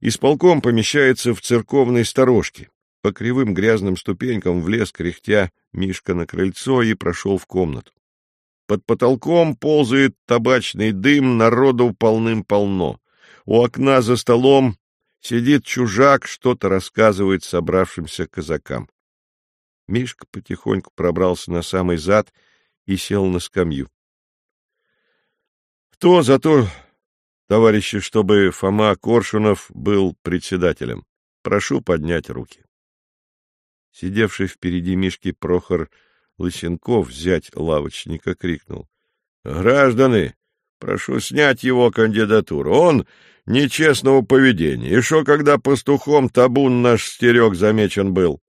Исполком помещается в церковной сторожке. По кривым грязным ступенькам влез, кряхтя, Мишка на крыльцо и прошел в комнату. Под потолком ползает табачный дым, народу полным-полно. У окна за столом сидит чужак, что-то рассказывает собравшимся казакам. Мишка потихоньку пробрался на самый зад и сел на скамью. — Кто за то, товарищи, чтобы Фома Коршунов был председателем? Прошу поднять руки. Сидевший впереди Мишки Прохор Лысенков, взять лавочника, крикнул. — Граждане, прошу снять его кандидатуру. Он нечестного поведения. Что, когда пастухом табун наш стерег замечен был?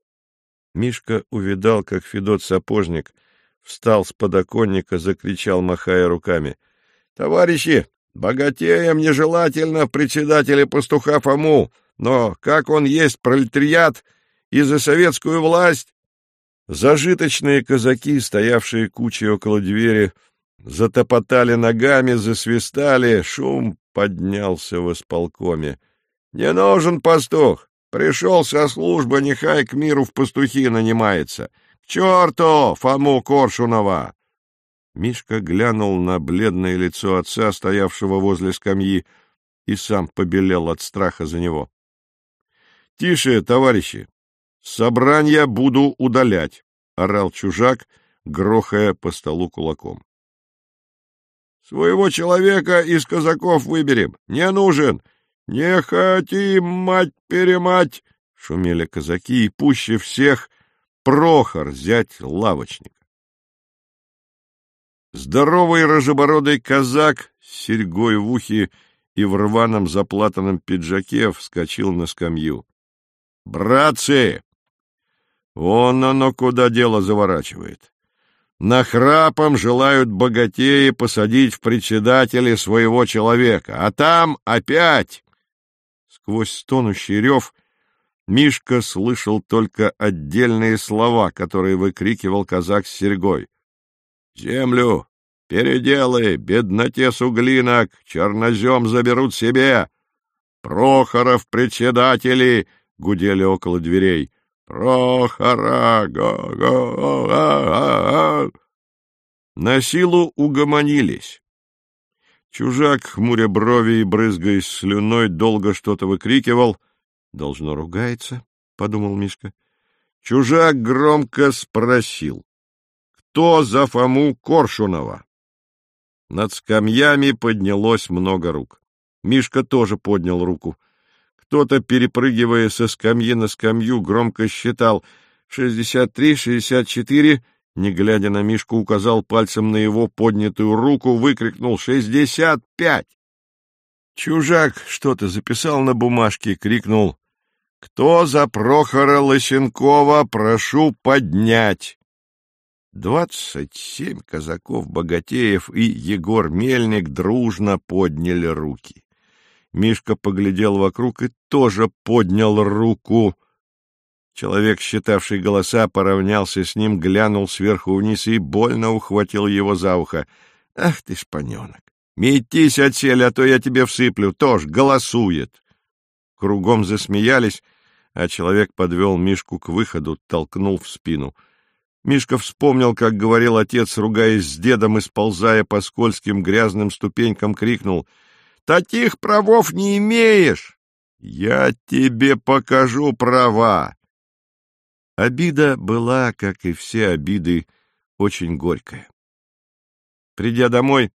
Мишка увидал, как Федот Сапожник встал с подоконника, закричал, махая руками. — Товарищи, богатеям нежелательно председателя пастуха Фому, но как он есть пролетариат и за советскую власть... Зажиточные казаки, стоявшие кучей около двери, затопотали ногами, засвистали, шум поднялся в исполкоме. — Не нужен пастух! Пришел со службы, нехай к миру в пастухи нанимается. К черту, Фому Коршунова! Мишка глянул на бледное лицо отца, стоявшего возле скамьи, и сам побелел от страха за него. — Тише, товарищи! Собрание буду удалять! — орал чужак, грохая по столу кулаком. — Своего человека из казаков выберем. Не нужен. «Не хотим, мать-перемать!» — шумели казаки, и пуще всех Прохор, зять лавочника. Здоровый рожебородый казак с серьгой в ухе и в рваном заплатанном пиджаке вскочил на скамью. «Братцы! Вон оно куда дело заворачивает. Нахрапом желают богатеи посадить в председатели своего человека, а там опять сквозь стонущий рев, Мишка слышал только отдельные слова, которые выкрикивал казак с серьгой. «Землю! Переделай! Бедноте суглинок! Чернозем заберут себе! Прохоров председатели!» — гудели около дверей. «Прохора! Го-го-го-го-го!» На силу угомонились. Чужак, хмуря брови и брызгаясь слюной, долго что-то выкрикивал. «Должно ругается», — подумал Мишка. Чужак громко спросил. «Кто за Фому Коршунова?» Над скамьями поднялось много рук. Мишка тоже поднял руку. Кто-то, перепрыгивая со скамьи на скамью, громко считал «шестьдесят три, шестьдесят четыре», не глядя на Мишку, указал пальцем на его поднятую руку, выкрикнул «Шестьдесят пять!». Чужак что-то записал на бумажке, крикнул «Кто за Прохора Лысенкова, прошу поднять!» Двадцать семь казаков-богатеев и Егор Мельник дружно подняли руки. Мишка поглядел вокруг и тоже поднял руку — Человек, считавший голоса, поравнялся с ним, глянул сверху вниз и больно ухватил его за ухо. — Ах ты, шпаненок! Метись отсель, а то я тебе всыплю, тоже голосует! Кругом засмеялись, а человек подвел Мишку к выходу, толкнул в спину. Мишка вспомнил, как говорил отец, ругаясь с дедом и сползая по скользким грязным ступенькам, крикнул — Таких правов не имеешь! Я тебе покажу права! Обида была, как и все обиды, очень горькая. Придя домой,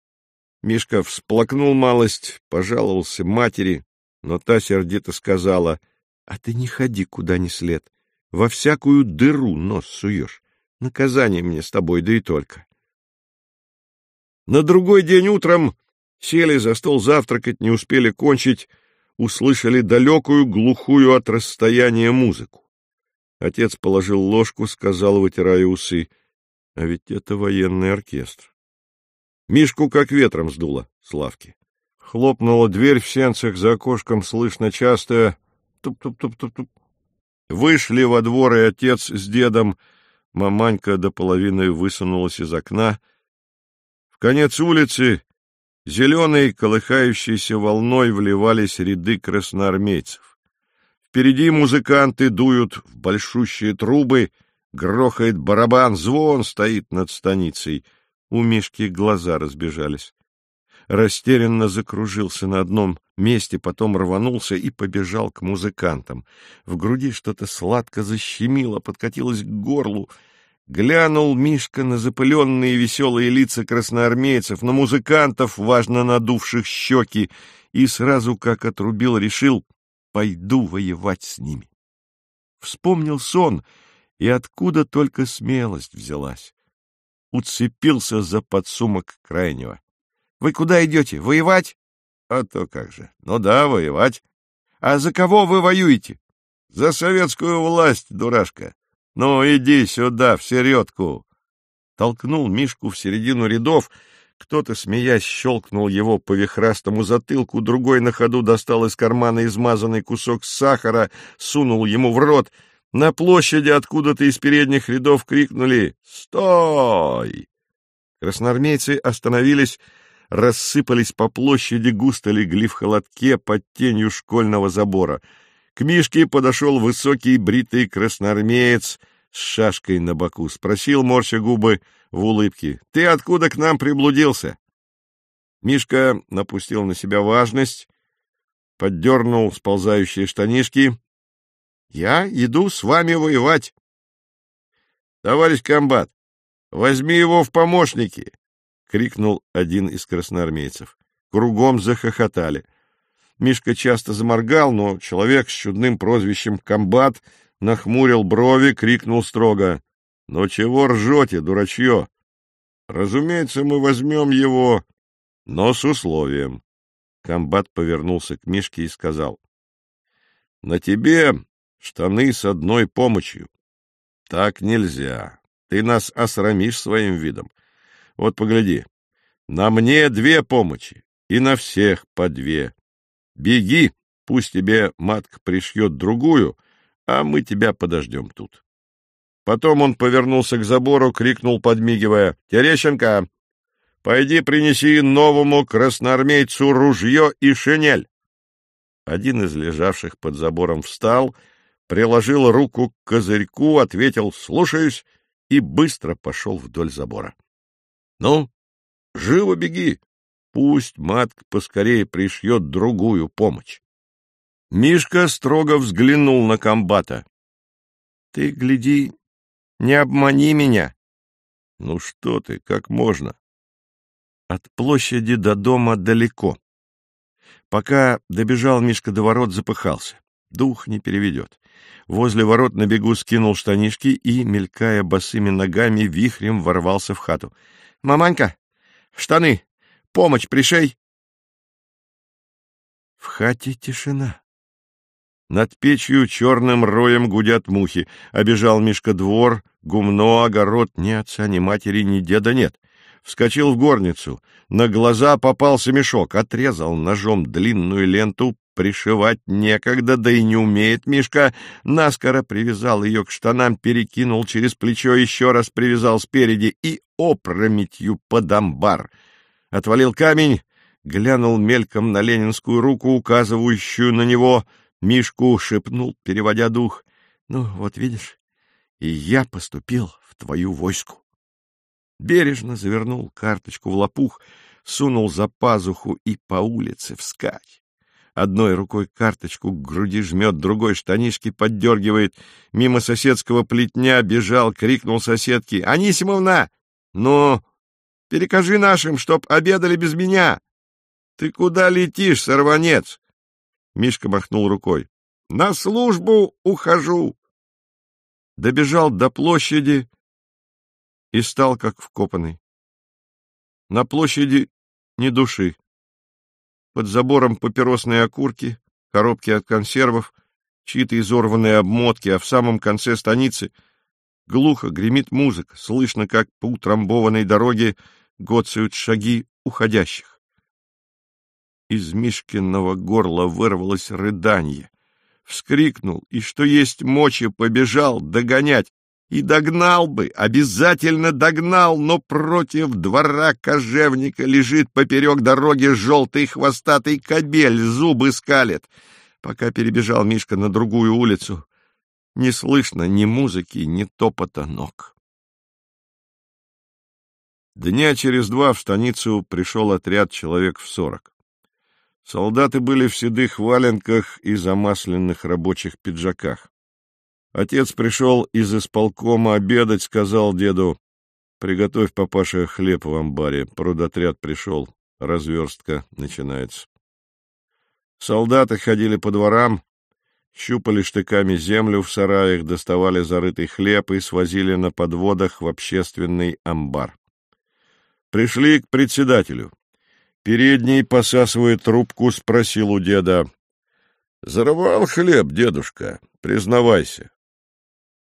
Мишка всплакнул малость, пожаловался матери, но та сердито сказала, «А ты не ходи куда ни след, во всякую дыру нос суешь. Наказание мне с тобой, да и только». На другой день утром сели за стол завтракать, не успели кончить, услышали далекую, глухую от расстояния музыку. Отец положил ложку, сказал, вытирая усы. А ведь это военный оркестр. Мишку как ветром сдуло с лавки. Хлопнула дверь в сенцах, за окошком слышно частое туп-туп-туп-туп-туп. Вышли во двор и отец с дедом. Маманька до половины высунулась из окна. В конец улицы зеленой колыхающейся волной вливались ряды красноармейцев. Впереди музыканты дуют в большущие трубы, грохает барабан, звон стоит над станицей. У Мишки глаза разбежались. растерянно закружился на одном месте, потом рванулся и побежал к музыкантам. В груди что-то сладко защемило, подкатилось к горлу. Глянул Мишка на запыленные веселые лица красноармейцев, на музыкантов, важно надувших щеки, и сразу, как отрубил, решил — пойду воевать с ними. Вспомнил сон, и откуда только смелость взялась. Уцепился за подсумок крайнего. — Вы куда идете? Воевать? — А то как же. Ну да, воевать. — А за кого вы воюете? — За советскую власть, дурашка. Ну, иди сюда, в середку. Толкнул Мишку в середину рядов, кто-то, смеясь, щелкнул его по вихрастому затылку, другой на ходу достал из кармана измазанный кусок сахара, сунул ему в рот. На площади откуда-то из передних рядов крикнули «Стой!». Красноармейцы остановились, рассыпались по площади, густо легли в холодке под тенью школьного забора. К Мишке подошел высокий бритый красноармеец с шашкой на боку. Спросил, морща губы в улыбке, — Ты откуда к нам приблудился? Мишка напустил на себя важность, поддернул сползающие штанишки. — Я иду с вами воевать. — Товарищ комбат, возьми его в помощники! — крикнул один из красноармейцев. Кругом захохотали. Мишка часто заморгал, но человек с чудным прозвищем «комбат» нахмурил брови, крикнул строго. — Ну чего ржете, дурачье? Разумеется, мы возьмем его, но с условием. Комбат повернулся к Мишке и сказал. — На тебе штаны с одной помощью. Так нельзя. Ты нас осрамишь своим видом. Вот погляди. На мне две помощи, и на всех по две. Беги, пусть тебе матка пришьет другую, а мы тебя подождем тут. Потом он повернулся к забору, крикнул, подмигивая, — Терещенко, пойди принеси новому красноармейцу ружье и шинель. Один из лежавших под забором встал, приложил руку к козырьку, ответил «слушаюсь» и быстро пошел вдоль забора. — Ну, живо беги, пусть матка поскорее пришьет другую помощь. Мишка строго взглянул на комбата. — Ты, гляди, не обмани меня. — Ну что ты, как можно? От площади до дома далеко. Пока добежал Мишка до ворот, запыхался. Дух не переведет. Возле ворот на бегу скинул штанишки и, мелькая босыми ногами, вихрем ворвался в хату. — Маманька, штаны, помощь пришей! В хате тишина. Над печью черным роем гудят мухи. Обежал Мишка двор, гумно, огород, ни отца, ни матери, ни деда нет. Вскочил в горницу. На глаза попался мешок. Отрезал ножом длинную ленту. Пришивать некогда, да и не умеет Мишка. Наскоро привязал ее к штанам, перекинул через плечо, еще раз привязал спереди и опрометью под амбар. Отвалил камень, глянул мельком на ленинскую руку, указывающую на него — Мишку шепнул, переводя дух. — Ну, вот видишь, и я поступил в твою войску. Бережно завернул карточку в лопух, сунул за пазуху и по улице вскать. Одной рукой карточку к груди жмет, другой штанишки поддергивает. Мимо соседского плетня бежал, крикнул соседке. — Анисимовна! Ну, перекажи нашим, чтоб обедали без меня! Ты куда летишь, сорванец? Мишка махнул рукой. — На службу ухожу! Добежал до площади и стал как вкопанный. На площади ни души. Под забором папиросные окурки, коробки от консервов, чьи-то изорванные обмотки, а в самом конце станицы глухо гремит музыка, слышно, как по утрамбованной дороге гоцают шаги уходящих. Из Мишкиного горла вырвалось рыданье. Вскрикнул и, что есть мочи, побежал догонять. И догнал бы, обязательно догнал, но против двора кожевника лежит поперек дороги желтый хвостатый кобель, зубы скалит. Пока перебежал Мишка на другую улицу, не слышно ни музыки, ни топота ног. Дня через два в станицу пришел отряд человек в сорок. Солдаты были в седых валенках и замасленных рабочих пиджаках. Отец пришел из исполкома обедать, сказал деду, «Приготовь, папаша, хлеб в амбаре, продотряд пришел, разверстка начинается». Солдаты ходили по дворам, щупали штыками землю в сараях, доставали зарытый хлеб и свозили на подводах в общественный амбар. Пришли к председателю. Передний, посасывая трубку, спросил у деда. — Зарывал хлеб, дедушка, признавайся.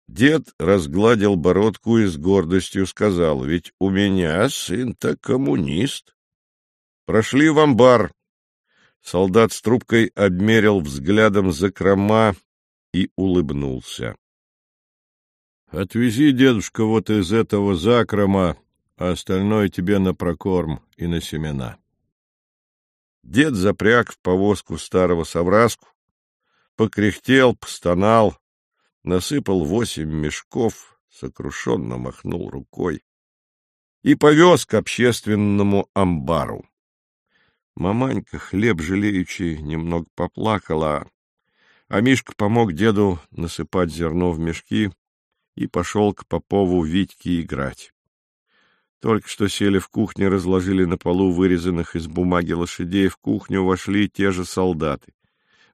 Дед разгладил бородку и с гордостью сказал, — Ведь у меня сын-то коммунист. Прошли в амбар. Солдат с трубкой обмерил взглядом закрома и улыбнулся. — Отвези, дедушка, вот из этого закрома а остальное тебе на прокорм и на семена. Дед запряг в повозку старого совраску, покряхтел, постонал, насыпал восемь мешков, сокрушенно махнул рукой и повез к общественному амбару. Маманька, хлеб жалеючи, немного поплакала, а Мишка помог деду насыпать зерно в мешки и пошел к Попову Витьке играть. Только что сели в кухне, разложили на полу вырезанных из бумаги лошадей, в кухню вошли те же солдаты.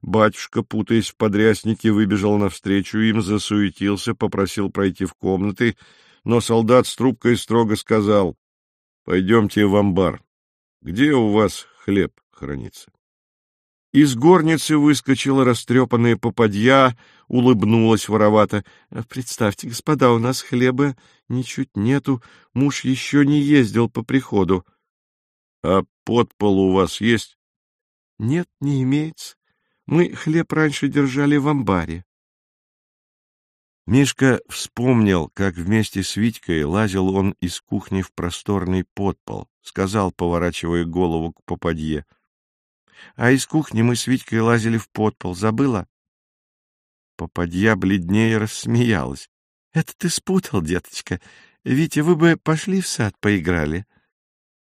Батюшка, путаясь в подряснике, выбежал навстречу им, засуетился, попросил пройти в комнаты, но солдат с трубкой строго сказал, — Пойдемте в амбар. Где у вас хлеб хранится? Из горницы выскочила растрепанная попадья, улыбнулась воровато. — Представьте, господа, у нас хлеба ничуть нету, муж еще не ездил по приходу. — А подпол у вас есть? — Нет, не имеется. Мы хлеб раньше держали в амбаре. Мишка вспомнил, как вместе с Витькой лазил он из кухни в просторный подпол, сказал, поворачивая голову к попадье — а из кухни мы с Витькой лазили в подпол. Забыла? Попадья бледнее рассмеялась. — Это ты спутал, деточка. Витя, вы бы пошли в сад, поиграли.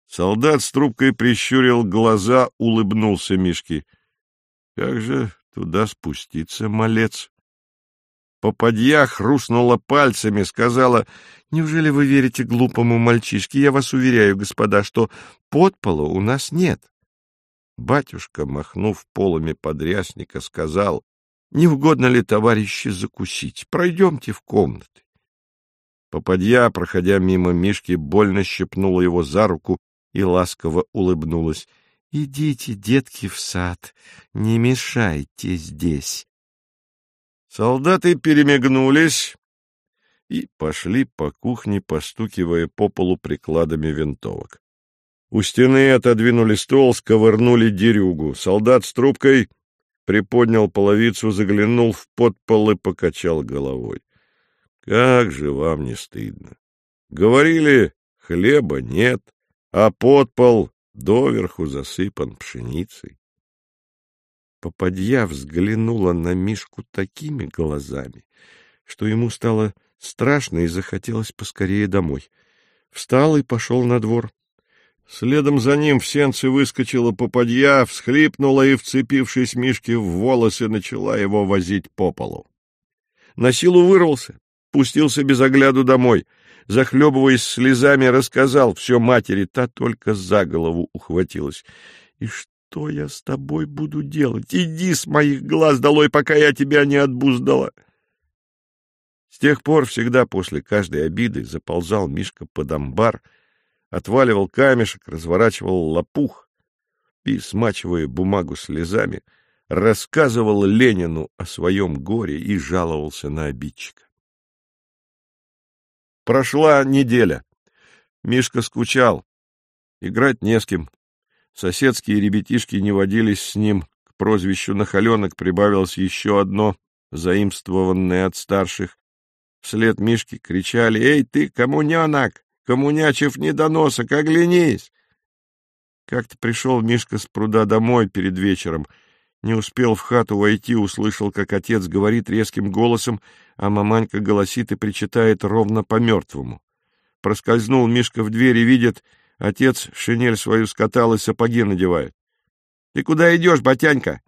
Солдат с трубкой прищурил глаза, улыбнулся Мишке. — Как же туда спуститься, малец? Попадья хрустнула пальцами, сказала, «Неужели вы верите глупому мальчишке? Я вас уверяю, господа, что подпола у нас нет». Батюшка, махнув полами подрясника, сказал, «Не угодно ли, товарищи, закусить? Пройдемте в комнаты». Попадья, проходя мимо Мишки, больно щепнула его за руку и ласково улыбнулась. «Идите, детки, в сад, не мешайте здесь». Солдаты перемигнулись и пошли по кухне, постукивая по полу прикладами винтовок. У стены отодвинули стол, сковырнули дерюгу. Солдат с трубкой приподнял половицу, заглянул в подпол и покачал головой. Как же вам не стыдно? Говорили, хлеба нет, а подпол доверху засыпан пшеницей. Попадья взглянула на Мишку такими глазами, что ему стало страшно и захотелось поскорее домой. Встал и пошел на двор. Следом за ним в сенце выскочила попадья, всхлипнула и, вцепившись Мишке в волосы, начала его возить по полу. На силу вырвался, пустился без огляду домой, захлебываясь слезами, рассказал все матери, та только за голову ухватилась. — И что я с тобой буду делать? Иди с моих глаз долой, пока я тебя не отбуздала! С тех пор всегда после каждой обиды заползал Мишка под амбар — отваливал камешек, разворачивал лопух и, смачивая бумагу слезами, рассказывал Ленину о своем горе и жаловался на обидчика. Прошла неделя. Мишка скучал. Играть не с кем. Соседские ребятишки не водились с ним. К прозвищу Нахаленок прибавилось еще одно, заимствованное от старших. Вслед Мишки кричали «Эй ты, коммуненок! Коммунячев недоносок, оглянись! Как-то пришел Мишка с пруда домой перед вечером. Не успел в хату войти, услышал, как отец говорит резким голосом, а маманька голосит и причитает ровно по-мертвому. проскользнул Мишка в дверь и видит, отец шинель свою скатал и сапоги надевает. — Ты куда идешь, батянька?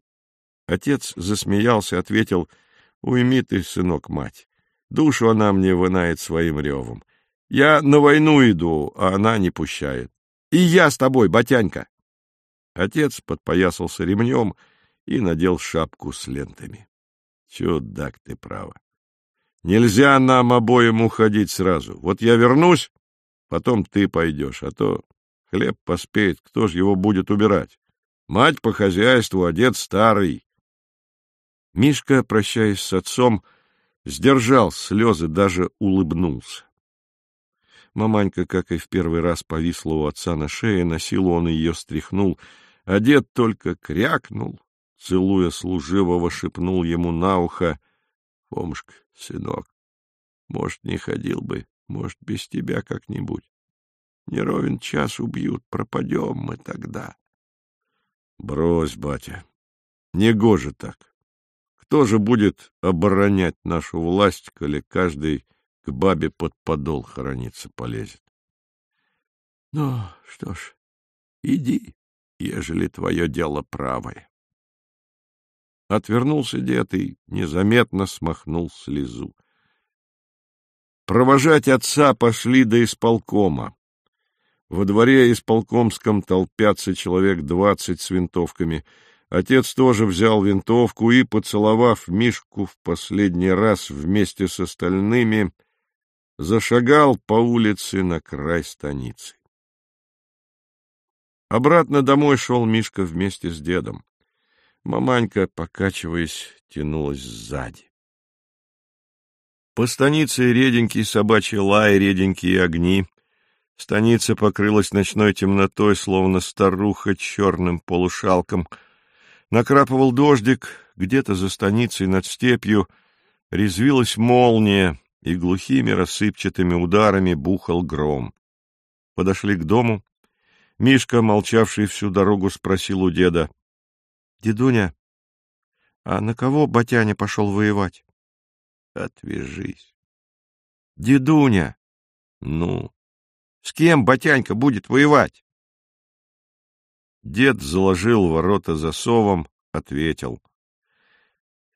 Отец засмеялся, ответил, — Уйми ты, сынок, мать. Душу она мне вынает своим ревом. Я на войну иду, а она не пущает. И я с тобой, батянька. Отец подпоясался ремнем и надел шапку с лентами. Чудак ты, право. Нельзя нам обоим уходить сразу. Вот я вернусь, потом ты пойдешь, а то хлеб поспеет, кто ж его будет убирать? Мать по хозяйству, а дед старый. Мишка, прощаясь с отцом, сдержал слезы, даже улыбнулся. Маманька, как и в первый раз, повисла у отца на шее, на силу он ее стряхнул, а дед только крякнул, целуя служивого, шепнул ему на ухо, — Фомушка, сынок, может, не ходил бы, может, без тебя как-нибудь. Не ровен час убьют, пропадем мы тогда. Брось, батя, не гоже так. Кто же будет оборонять нашу власть, коли каждый к бабе под подол хорониться полезет? Ну, что ж, иди, ежели твое дело правое. Отвернулся дед и незаметно смахнул слезу. Провожать отца пошли до исполкома. Во дворе исполкомском толпятся человек двадцать с винтовками. Отец тоже взял винтовку и, поцеловав Мишку в последний раз вместе с остальными, зашагал по улице на край станицы. Обратно домой шел Мишка вместе с дедом. Маманька, покачиваясь, тянулась сзади. По станице реденький собачий лай, реденькие огни — Станица покрылась ночной темнотой, словно старуха черным полушалком. Накрапывал дождик, где-то за станицей над степью резвилась молния, и глухими рассыпчатыми ударами бухал гром. Подошли к дому. Мишка, молчавший всю дорогу, спросил у деда. — Дедуня, а на кого Батяня пошел воевать? — Отвяжись. — Дедуня! — Ну? С кем Батянька будет воевать? Дед заложил ворота засовом, ответил.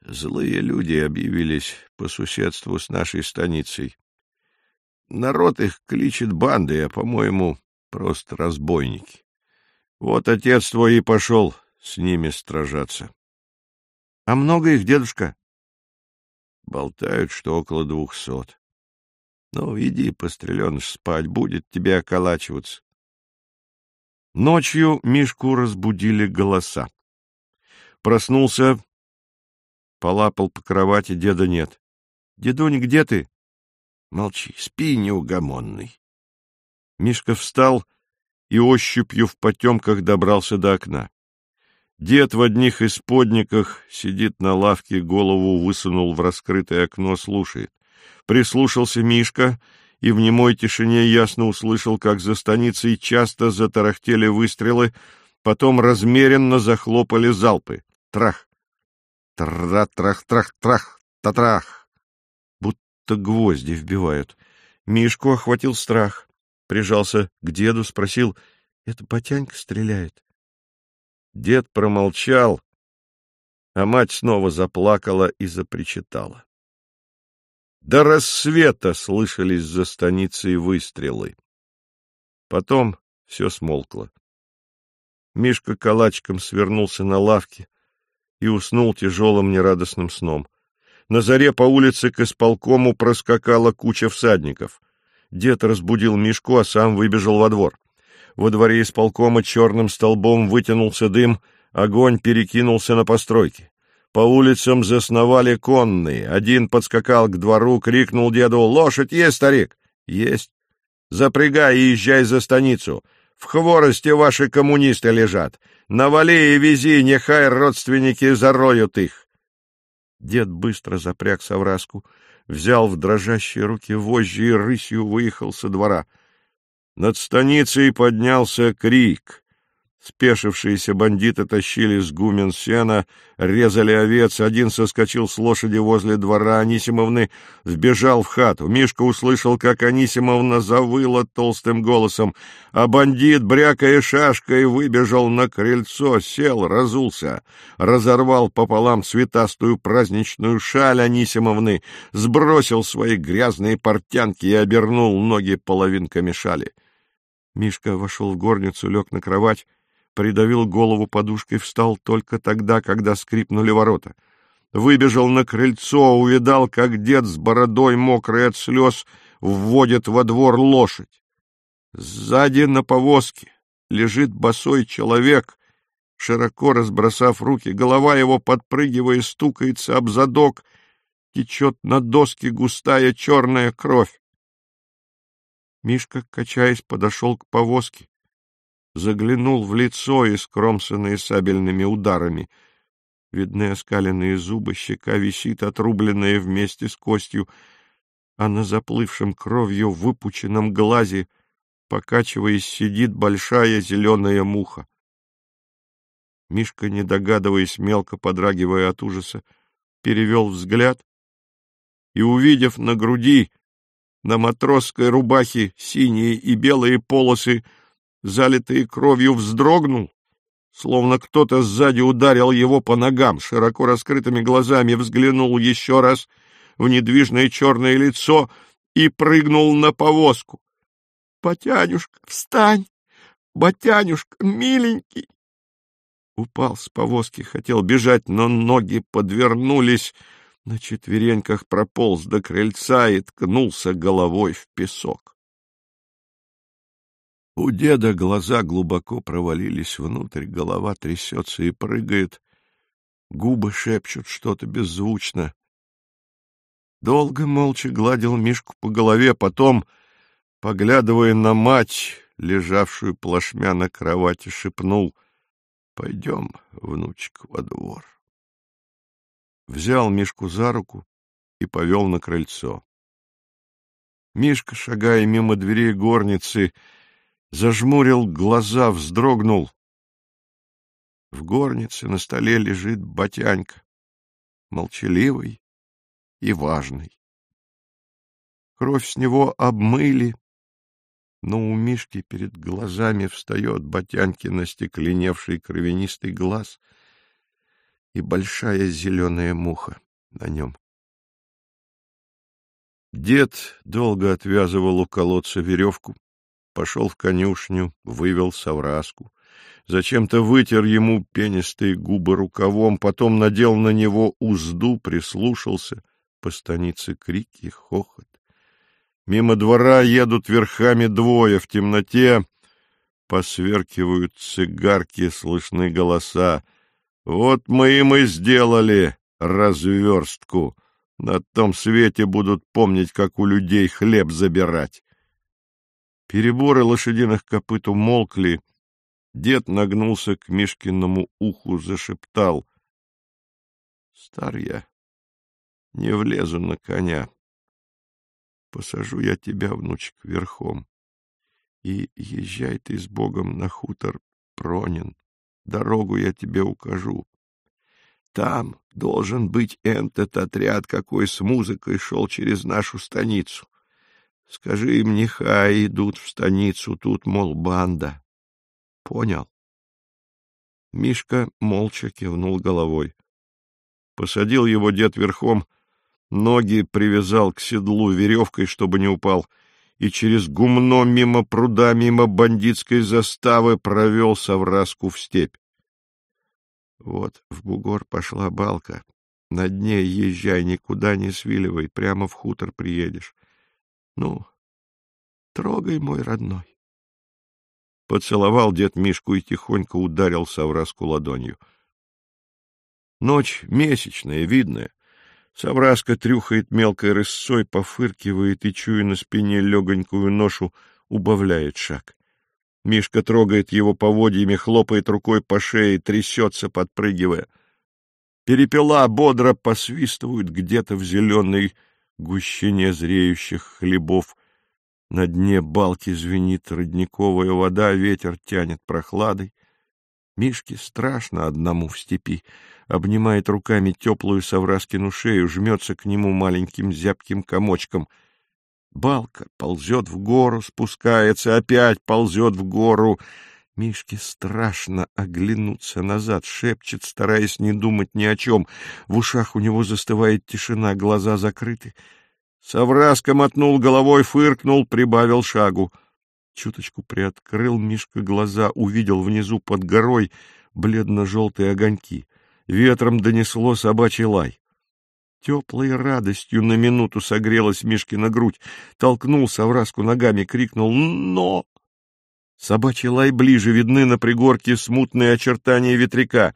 Злые люди объявились по соседству с нашей станицей. Народ их кличет бандой, а, по-моему, просто разбойники. Вот отец твой и пошел с ними стражаться. — А много их, дедушка? — Болтают, что около двухсот. Ну, иди, постреленыш, спать, будет тебе околачиваться. Ночью Мишку разбудили голоса. Проснулся, полапал по кровати, деда нет. — Дедунь, где ты? — Молчи, спи, неугомонный. Мишка встал и ощупью в потемках добрался до окна. Дед в одних исподниках сидит на лавке, голову высунул в раскрытое окно, слушает. Прислушался Мишка и в немой тишине ясно услышал, как за станицей часто затарахтели выстрелы, потом размеренно захлопали залпы. Трах! Тра-трах-трах-трах! Татрах! Будто гвозди вбивают. Мишку охватил страх. Прижался к деду, спросил, — это Потянька стреляет? Дед промолчал, а мать снова заплакала и запричитала. До рассвета слышались за станицей выстрелы. Потом все смолкло. Мишка калачком свернулся на лавке и уснул тяжелым нерадостным сном. На заре по улице к исполкому проскакала куча всадников. Дед разбудил Мишку, а сам выбежал во двор. Во дворе исполкома черным столбом вытянулся дым, огонь перекинулся на постройки. По улицам засновали конные. Один подскакал к двору, крикнул деду «Лошадь есть, старик?» «Есть». «Запрягай и езжай за станицу. В хворосте ваши коммунисты лежат. Навали и вези, нехай родственники зароют их». Дед быстро запряг совраску, взял в дрожащие руки вожжи и рысью выехал со двора. Над станицей поднялся крик. Спешившиеся бандиты тащили с гумен сена, резали овец. Один соскочил с лошади возле двора Анисимовны, сбежал в хату. Мишка услышал, как Анисимовна завыла толстым голосом, а бандит, брякая шашкой, выбежал на крыльцо, сел, разулся, разорвал пополам цветастую праздничную шаль Анисимовны, сбросил свои грязные портянки и обернул ноги половинками шали. Мишка вошел в горницу, лег на кровать, придавил голову подушкой, встал только тогда, когда скрипнули ворота. Выбежал на крыльцо, увидал, как дед с бородой, мокрый от слез, вводит во двор лошадь. Сзади на повозке лежит босой человек, широко разбросав руки, голова его, подпрыгивая, стукается об задок, течет на доске густая черная кровь. Мишка, качаясь, подошел к повозке заглянул в лицо, искромсанное сабельными ударами. Видны оскаленные зубы, щека висит, отрубленная вместе с костью, а на заплывшем кровью выпученном глазе, покачиваясь, сидит большая зеленая муха. Мишка, не догадываясь, мелко подрагивая от ужаса, перевел взгляд и, увидев на груди, на матросской рубахе синие и белые полосы, залитый кровью, вздрогнул, словно кто-то сзади ударил его по ногам, широко раскрытыми глазами взглянул еще раз в недвижное черное лицо и прыгнул на повозку. — Батянюшка, встань! Батянюшка, миленький! Упал с повозки, хотел бежать, но ноги подвернулись, на четвереньках прополз до крыльца и ткнулся головой в песок. У деда глаза глубоко провалились внутрь, голова трясется и прыгает, губы шепчут что-то беззвучно. Долго молча гладил Мишку по голове, потом, поглядывая на мать, лежавшую плашмя на кровати, шепнул «Пойдем, внучек, во двор». Взял Мишку за руку и повел на крыльцо. Мишка, шагая мимо дверей горницы, зажмурил глаза, вздрогнул. В горнице на столе лежит Батянька, молчаливый и важный. Кровь с него обмыли, но у Мишки перед глазами встает Батянькин стекленевший кровянистый глаз и большая зеленая муха на нем. Дед долго отвязывал у колодца веревку, пошел в конюшню, вывел совраску. Зачем-то вытер ему пенистые губы рукавом, потом надел на него узду, прислушался. По станице крики, хохот. Мимо двора едут верхами двое в темноте. Посверкивают цигарки, слышны голоса. Вот мы им и сделали разверстку. На том свете будут помнить, как у людей хлеб забирать. Переборы лошадиных копыт умолкли. Дед нагнулся к Мишкиному уху, зашептал. — Стар я, не влезу на коня. Посажу я тебя, внучек, верхом. И езжай ты с Богом на хутор Пронин. Дорогу я тебе укажу. Там должен быть этот отряд, какой с музыкой шел через нашу станицу. Скажи им, нехай идут в станицу, тут, мол, банда. Понял? Мишка молча кивнул головой. Посадил его дед верхом, ноги привязал к седлу веревкой, чтобы не упал, и через гумно мимо пруда, мимо бандитской заставы провел совраску в степь. Вот в бугор пошла балка. На дне езжай, никуда не свиливай, прямо в хутор приедешь. Ну, трогай, мой родной. Поцеловал дед Мишку и тихонько ударил совраску ладонью. Ночь месячная, видная. Совраска трюхает мелкой рысцой, пофыркивает и, чуя на спине легонькую ношу, убавляет шаг. Мишка трогает его поводьями, хлопает рукой по шее, трясется, подпрыгивая. Перепела бодро посвистывают где-то в зеленой гущине зреющих хлебов. На дне балки звенит родниковая вода, ветер тянет прохладой. Мишке страшно одному в степи. Обнимает руками теплую Савраскину шею, жмется к нему маленьким зябким комочком. Балка ползет в гору, спускается, опять ползет в гору. Мишке страшно оглянуться назад, шепчет, стараясь не думать ни о чем. В ушах у него застывает тишина, глаза закрыты. Савраска мотнул головой, фыркнул, прибавил шагу. Чуточку приоткрыл Мишка глаза, увидел внизу под горой бледно-желтые огоньки. Ветром донесло собачий лай. Теплой радостью на минуту согрелась Мишкина грудь. Толкнул совраску ногами, крикнул «Но!». Собачий лай ближе, видны на пригорке смутные очертания ветряка.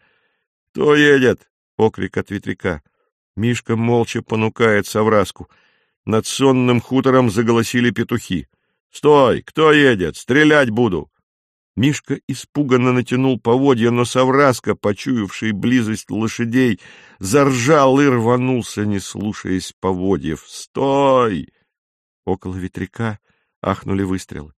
«Кто едет?» — окрик от ветряка. Мишка молча понукает совраску. Над сонным хутором заголосили петухи. «Стой! Кто едет? Стрелять буду!» Мишка испуганно натянул поводья, но Савраска, почуявший близость лошадей, заржал и рванулся, не слушаясь поводьев. «Стой!» Около ветряка ахнули выстрелы.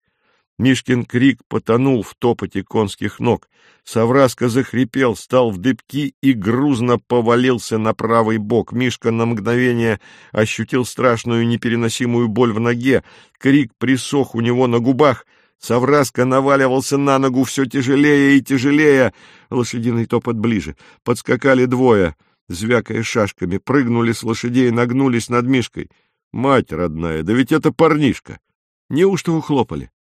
Мишкин крик потонул в топоте конских ног. Савраска захрипел, стал в дыбки и грузно повалился на правый бок. Мишка на мгновение ощутил страшную непереносимую боль в ноге. Крик присох у него на губах. Савраска наваливался на ногу все тяжелее и тяжелее. Лошадиный топот ближе. Подскакали двое, звякая шашками, прыгнули с лошадей, нагнулись над Мишкой. Мать родная, да ведь это парнишка! Неужто ухлопали?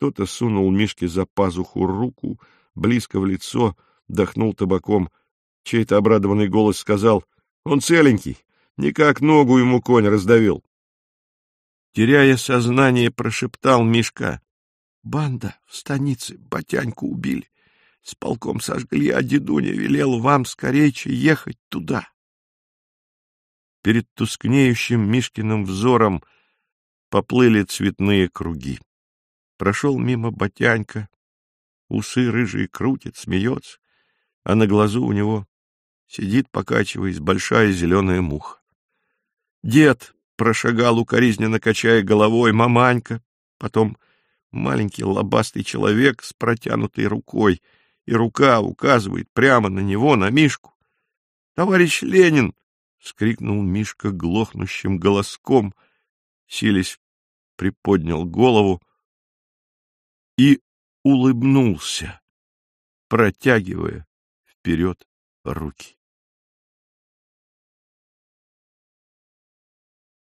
Кто-то сунул Мишке за пазуху руку, близко в лицо, дохнул табаком. Чей-то обрадованный голос сказал, «Он целенький, никак ногу ему конь раздавил». Теряя сознание, прошептал Мишка, «Банда в станице, Батяньку убили, с полком сожгли, а дедуня велел вам скорейче ехать туда». Перед тускнеющим Мишкиным взором поплыли цветные круги. Прошел мимо Батянька, усы рыжие крутит, смеется, а на глазу у него сидит, покачиваясь, большая зеленая муха. Дед прошагал укоризненно, качая головой, маманька, потом маленький лобастый человек с протянутой рукой, и рука указывает прямо на него, на Мишку. — Товарищ Ленин! — скрикнул Мишка глохнущим голоском, силясь приподнял голову, и улыбнулся, протягивая вперед руки.